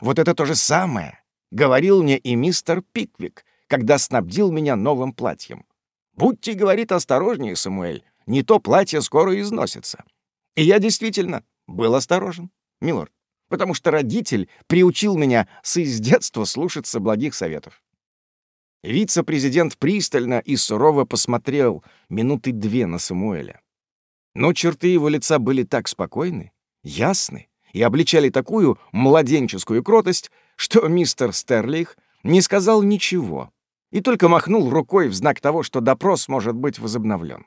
Вот это то же самое говорил мне и мистер Пиквик, когда снабдил меня новым платьем. «Будьте, — говорит, — осторожнее, Самуэль, не то платье скоро износится». И я действительно был осторожен, милорд, потому что родитель приучил меня с из детства слушаться благих советов. Вице-президент пристально и сурово посмотрел минуты две на Самуэля. Но черты его лица были так спокойны, ясны и обличали такую младенческую кротость, что мистер Стерлих не сказал ничего, и только махнул рукой в знак того, что допрос может быть возобновлен.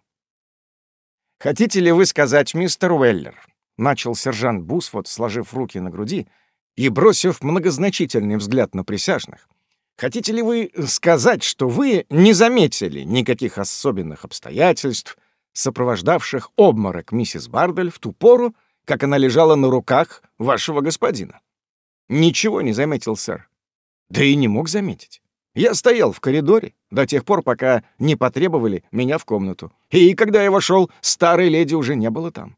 «Хотите ли вы сказать, мистер Уэллер?» — начал сержант Бусфот, сложив руки на груди и бросив многозначительный взгляд на присяжных. «Хотите ли вы сказать, что вы не заметили никаких особенных обстоятельств, сопровождавших обморок миссис Бардель в ту пору, как она лежала на руках вашего господина?» «Ничего не заметил, сэр. Да и не мог заметить. Я стоял в коридоре до тех пор, пока не потребовали меня в комнату. И когда я вошел, старой леди уже не было там.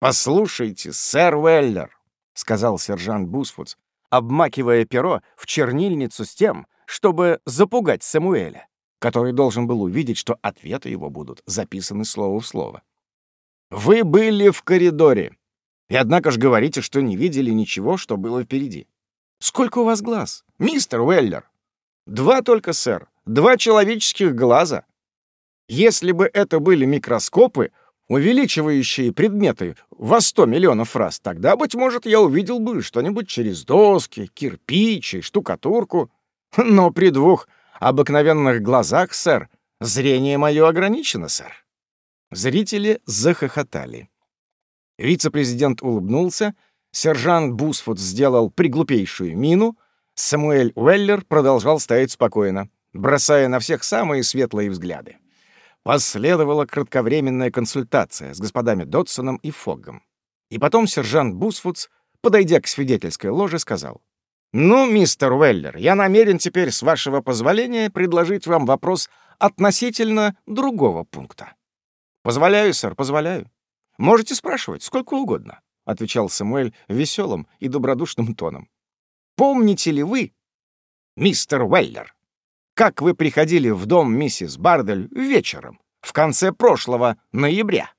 «Послушайте, сэр Уэллер», — сказал сержант Бусфудс, обмакивая перо в чернильницу с тем, чтобы запугать Самуэля, который должен был увидеть, что ответы его будут записаны слово в слово. «Вы были в коридоре, и однако ж говорите, что не видели ничего, что было впереди. Сколько у вас глаз, мистер Уэллер?» Два только, сэр. Два человеческих глаза. Если бы это были микроскопы, увеличивающие предметы во сто миллионов раз, тогда, быть может, я увидел бы что-нибудь через доски, кирпичи, штукатурку. Но при двух обыкновенных глазах, сэр, зрение мое ограничено, сэр. Зрители захохотали. Вице-президент улыбнулся, сержант Бусфуд сделал приглупейшую мину — Самуэль Уэллер продолжал стоять спокойно, бросая на всех самые светлые взгляды. Последовала кратковременная консультация с господами Дотсоном и Фоггом. И потом сержант Бусфудс, подойдя к свидетельской ложе, сказал, «Ну, мистер Уэллер, я намерен теперь, с вашего позволения, предложить вам вопрос относительно другого пункта». «Позволяю, сэр, позволяю. Можете спрашивать сколько угодно», — отвечал Самуэль веселым и добродушным тоном. Помните ли вы, мистер Уэллер, как вы приходили в дом миссис Бардель вечером, в конце прошлого ноября?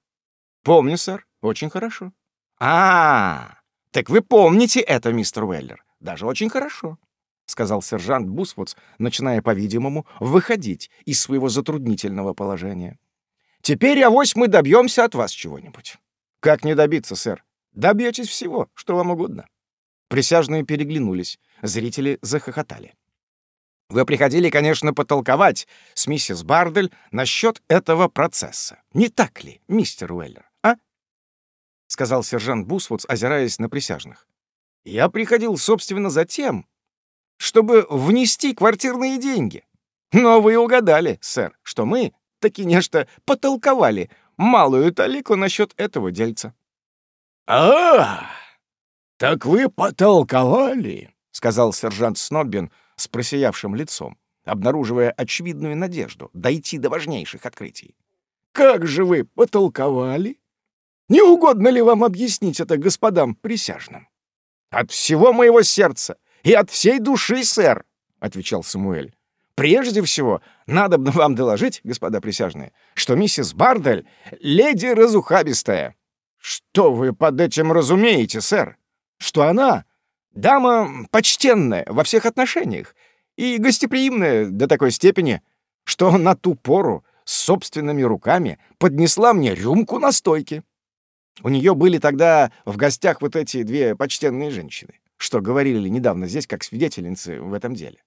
Помню, сэр, очень хорошо. А, -а, -а так вы помните это, мистер Уэллер, даже очень хорошо. — сказал сержант Бусвудс, начиная, по-видимому, выходить из своего затруднительного положения. «Теперь, авось, мы добьемся от вас чего-нибудь». «Как не добиться, сэр? Добьетесь всего, что вам угодно». Присяжные переглянулись, зрители захохотали. Вы приходили, конечно, потолковать с миссис Бардель насчет этого процесса. Не так ли, мистер Уэллер, а? — сказал сержант Бусвудс, озираясь на присяжных. «Я приходил, собственно, за тем, чтобы внести квартирные деньги. Но вы угадали, сэр, что мы таки нечто потолковали малую талику насчет этого дельца». «А, так вы потолковали?» — сказал сержант Сноббин с просиявшим лицом, обнаруживая очевидную надежду дойти до важнейших открытий. «Как же вы потолковали? Не угодно ли вам объяснить это господам присяжным?» «От всего моего сердца и от всей души, сэр», — отвечал Самуэль. «Прежде всего, надо бы вам доложить, господа присяжные, что миссис Бардель — леди разухабистая». «Что вы под этим разумеете, сэр? Что она дама почтенная во всех отношениях и гостеприимная до такой степени, что на ту пору с собственными руками поднесла мне рюмку на стойке. У нее были тогда в гостях вот эти две почтенные женщины, что говорили недавно здесь как свидетельницы в этом деле.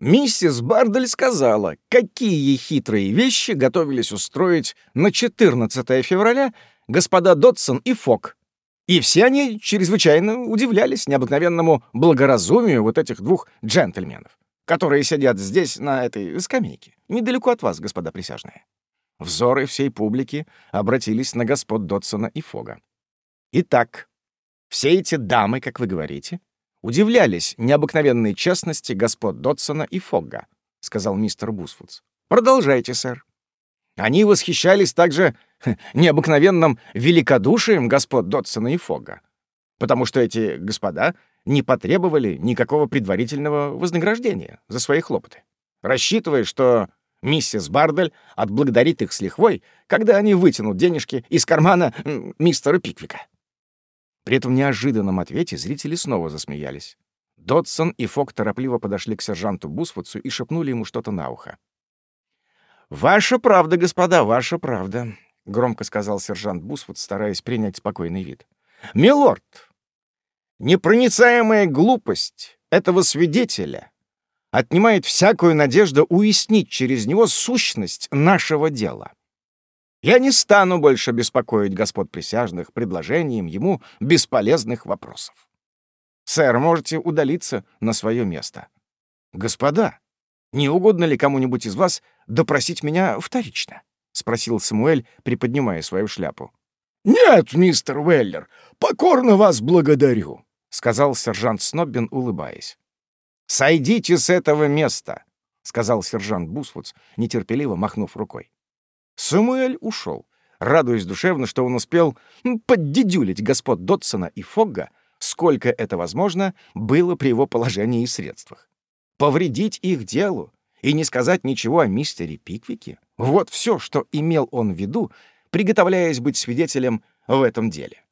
Миссис Бардель сказала, какие хитрые вещи готовились устроить на 14 февраля господа Дотсон и Фок. И все они чрезвычайно удивлялись необыкновенному благоразумию вот этих двух джентльменов, которые сидят здесь, на этой скамейке, недалеко от вас, господа присяжные. Взоры всей публики обратились на господ Дотсона и Фога. Итак, все эти дамы, как вы говорите, удивлялись необыкновенной честности господ Дотсона и Фогга, сказал мистер Бусфудс. Продолжайте, сэр. Они восхищались также необыкновенным великодушием господ Дотсона и Фогга, потому что эти господа не потребовали никакого предварительного вознаграждения за свои хлопоты, рассчитывая, что Миссис Бардель отблагодарит их с лихвой, когда они вытянут денежки из кармана мистера Пиквика. При этом неожиданном ответе зрители снова засмеялись. Додсон и Фок торопливо подошли к сержанту Бусфутсу и шепнули ему что-то на ухо. «Ваша правда, господа, ваша правда», — громко сказал сержант Бусфут, стараясь принять спокойный вид. «Милорд, непроницаемая глупость этого свидетеля отнимает всякую надежду уяснить через него сущность нашего дела. Я не стану больше беспокоить господ присяжных предложением ему бесполезных вопросов. Сэр, можете удалиться на свое место. Господа, не угодно ли кому-нибудь из вас допросить меня вторично? — спросил Самуэль, приподнимая свою шляпу. «Нет, мистер Уэллер, покорно вас благодарю», — сказал сержант Сноббин, улыбаясь. «Сойдите с этого места!» — сказал сержант Бусфудс, нетерпеливо махнув рукой. Самуэль ушел, радуясь душевно, что он успел поддедюлить господ Дотсона и Фогга, сколько это возможно было при его положении и средствах. Повредить их делу и не сказать ничего о мистере Пиквике — вот все, что имел он в виду, приготовляясь быть свидетелем в этом деле.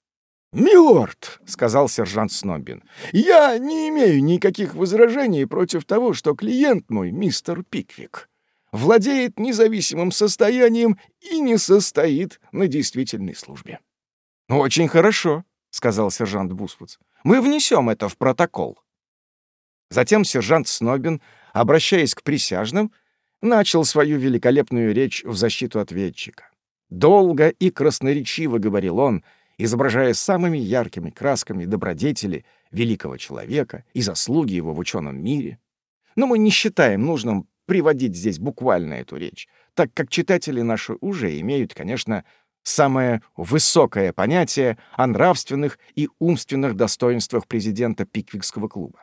«Милорд», — сказал сержант Сноббин, — «я не имею никаких возражений против того, что клиент мой, мистер Пиквик, владеет независимым состоянием и не состоит на действительной службе». «Очень хорошо», — сказал сержант Бусфудс. «Мы внесем это в протокол». Затем сержант Снобин, обращаясь к присяжным, начал свою великолепную речь в защиту ответчика. Долго и красноречиво говорил он — изображая самыми яркими красками добродетели великого человека и заслуги его в ученом мире. Но мы не считаем нужным приводить здесь буквально эту речь, так как читатели наши уже имеют, конечно, самое высокое понятие о нравственных и умственных достоинствах президента Пиквикского клуба.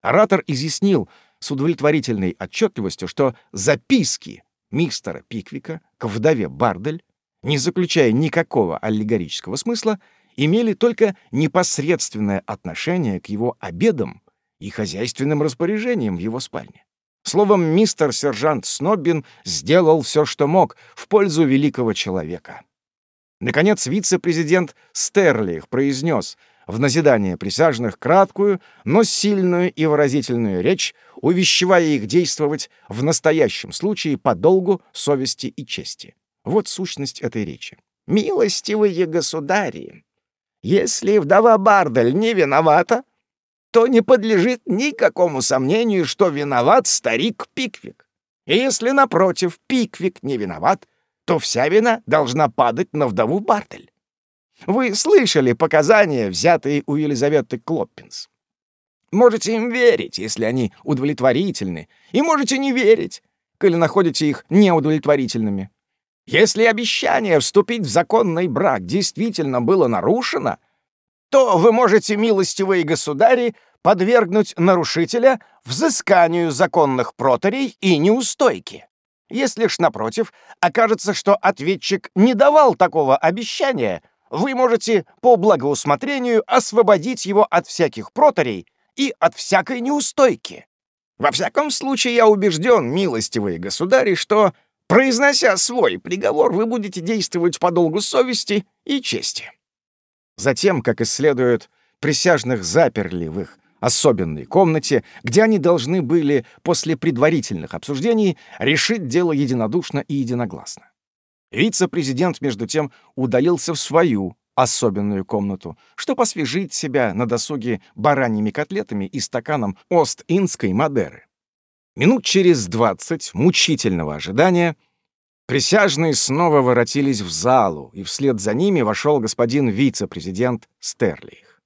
Оратор изъяснил с удовлетворительной отчетливостью, что записки мистера Пиквика к вдове Бардель не заключая никакого аллегорического смысла, имели только непосредственное отношение к его обедам и хозяйственным распоряжениям в его спальне. Словом, мистер-сержант Сноббин сделал все, что мог в пользу великого человека. Наконец, вице-президент Стерлих произнес в назидание присяжных краткую, но сильную и выразительную речь, увещевая их действовать в настоящем случае по долгу, совести и чести. Вот сущность этой речи. «Милостивые государи, если вдова Бардель не виновата, то не подлежит никакому сомнению, что виноват старик Пиквик. И если, напротив, Пиквик не виноват, то вся вина должна падать на вдову Бартель. Вы слышали показания, взятые у Елизаветы Клоппинс. Можете им верить, если они удовлетворительны, и можете не верить, коли находите их неудовлетворительными. Если обещание вступить в законный брак действительно было нарушено, то вы можете, милостивые государи, подвергнуть нарушителя взысканию законных проторий и неустойки. Если ж, напротив, окажется, что ответчик не давал такого обещания, вы можете по благоусмотрению освободить его от всяких проторий и от всякой неустойки. Во всяком случае, я убежден, милостивые государи, что, произнося свой приговор, вы будете действовать по долгу совести и чести. Затем, как и следует, присяжных заперли в их особенной комнате, где они должны были после предварительных обсуждений решить дело единодушно и единогласно. Вице-президент, между тем, удалился в свою особенную комнату, чтобы освежить себя на досуге бараньими котлетами и стаканом Ост-Индской Мадеры. Минут через двадцать мучительного ожидания присяжные снова воротились в залу, и вслед за ними вошел господин вице-президент Стерлих.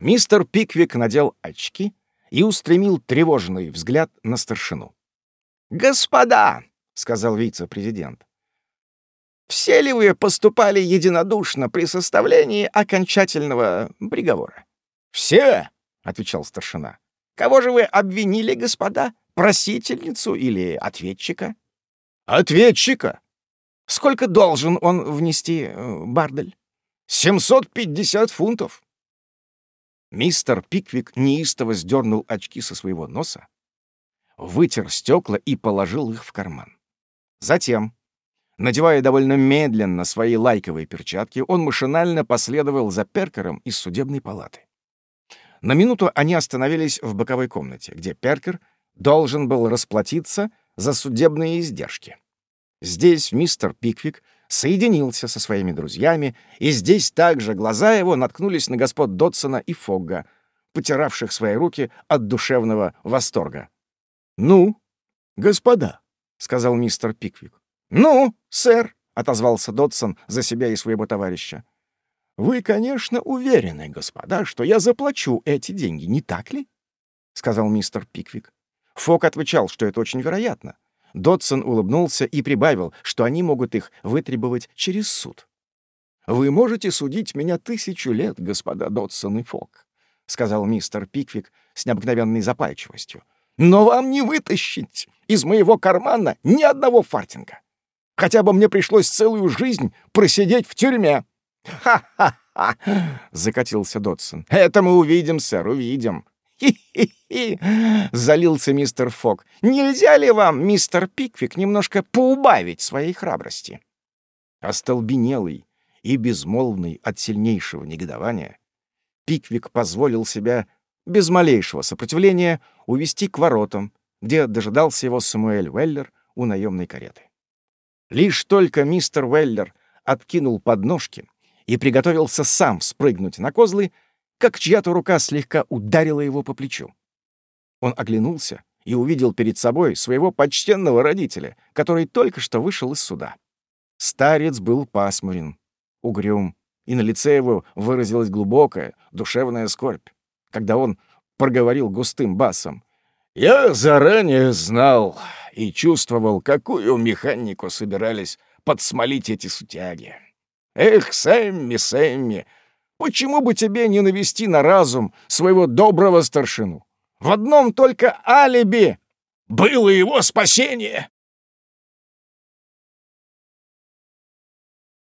Мистер Пиквик надел очки и устремил тревожный взгляд на старшину. «Господа!» — сказал вице-президент. Все ли вы поступали единодушно при составлении окончательного приговора? Все, отвечал старшина. Кого же вы обвинили, господа? Просительницу или ответчика? Ответчика. Сколько должен он внести, э, Бардель? Семьсот пятьдесят фунтов. Мистер Пиквик неистово сдернул очки со своего носа, вытер стекла и положил их в карман. Затем, Надевая довольно медленно свои лайковые перчатки, он машинально последовал за Перкером из судебной палаты. На минуту они остановились в боковой комнате, где Перкер должен был расплатиться за судебные издержки. Здесь мистер Пиквик соединился со своими друзьями, и здесь также глаза его наткнулись на господ Дотсона и Фогга, потиравших свои руки от душевного восторга. «Ну, господа», — сказал мистер Пиквик, «Ну, сэр», — отозвался Додсон за себя и своего товарища. «Вы, конечно, уверены, господа, что я заплачу эти деньги, не так ли?» — сказал мистер Пиквик. Фок отвечал, что это очень вероятно. Додсон улыбнулся и прибавил, что они могут их вытребовать через суд. «Вы можете судить меня тысячу лет, господа Додсон и Фок», — сказал мистер Пиквик с необыкновенной запальчивостью. «Но вам не вытащить из моего кармана ни одного фартинга. Хотя бы мне пришлось целую жизнь просидеть в тюрьме. «Ха-ха-ха!» [LAUGHS] — закатился Додсон. «Это мы увидим, сэр, увидим». «Хи-хи-хи!» — залился мистер Фок. «Нельзя ли вам, мистер Пиквик, немножко поубавить своей храбрости?» Остолбенелый и безмолвный от сильнейшего негодования, Пиквик позволил себя без малейшего сопротивления увести к воротам, где дожидался его Самуэль Уэллер у наемной кареты. Лишь только мистер Уэллер откинул подножки и приготовился сам спрыгнуть на козлы, как чья-то рука слегка ударила его по плечу. Он оглянулся и увидел перед собой своего почтенного родителя, который только что вышел из суда. Старец был пасмурен, угрюм, и на лице его выразилась глубокая душевная скорбь, когда он проговорил густым басом. «Я заранее знал, и чувствовал, какую механику собирались подсмолить эти сутяги. Эх, Сэмми, Сэмми, почему бы тебе не навести на разум своего доброго старшину? В одном только алиби было его спасение.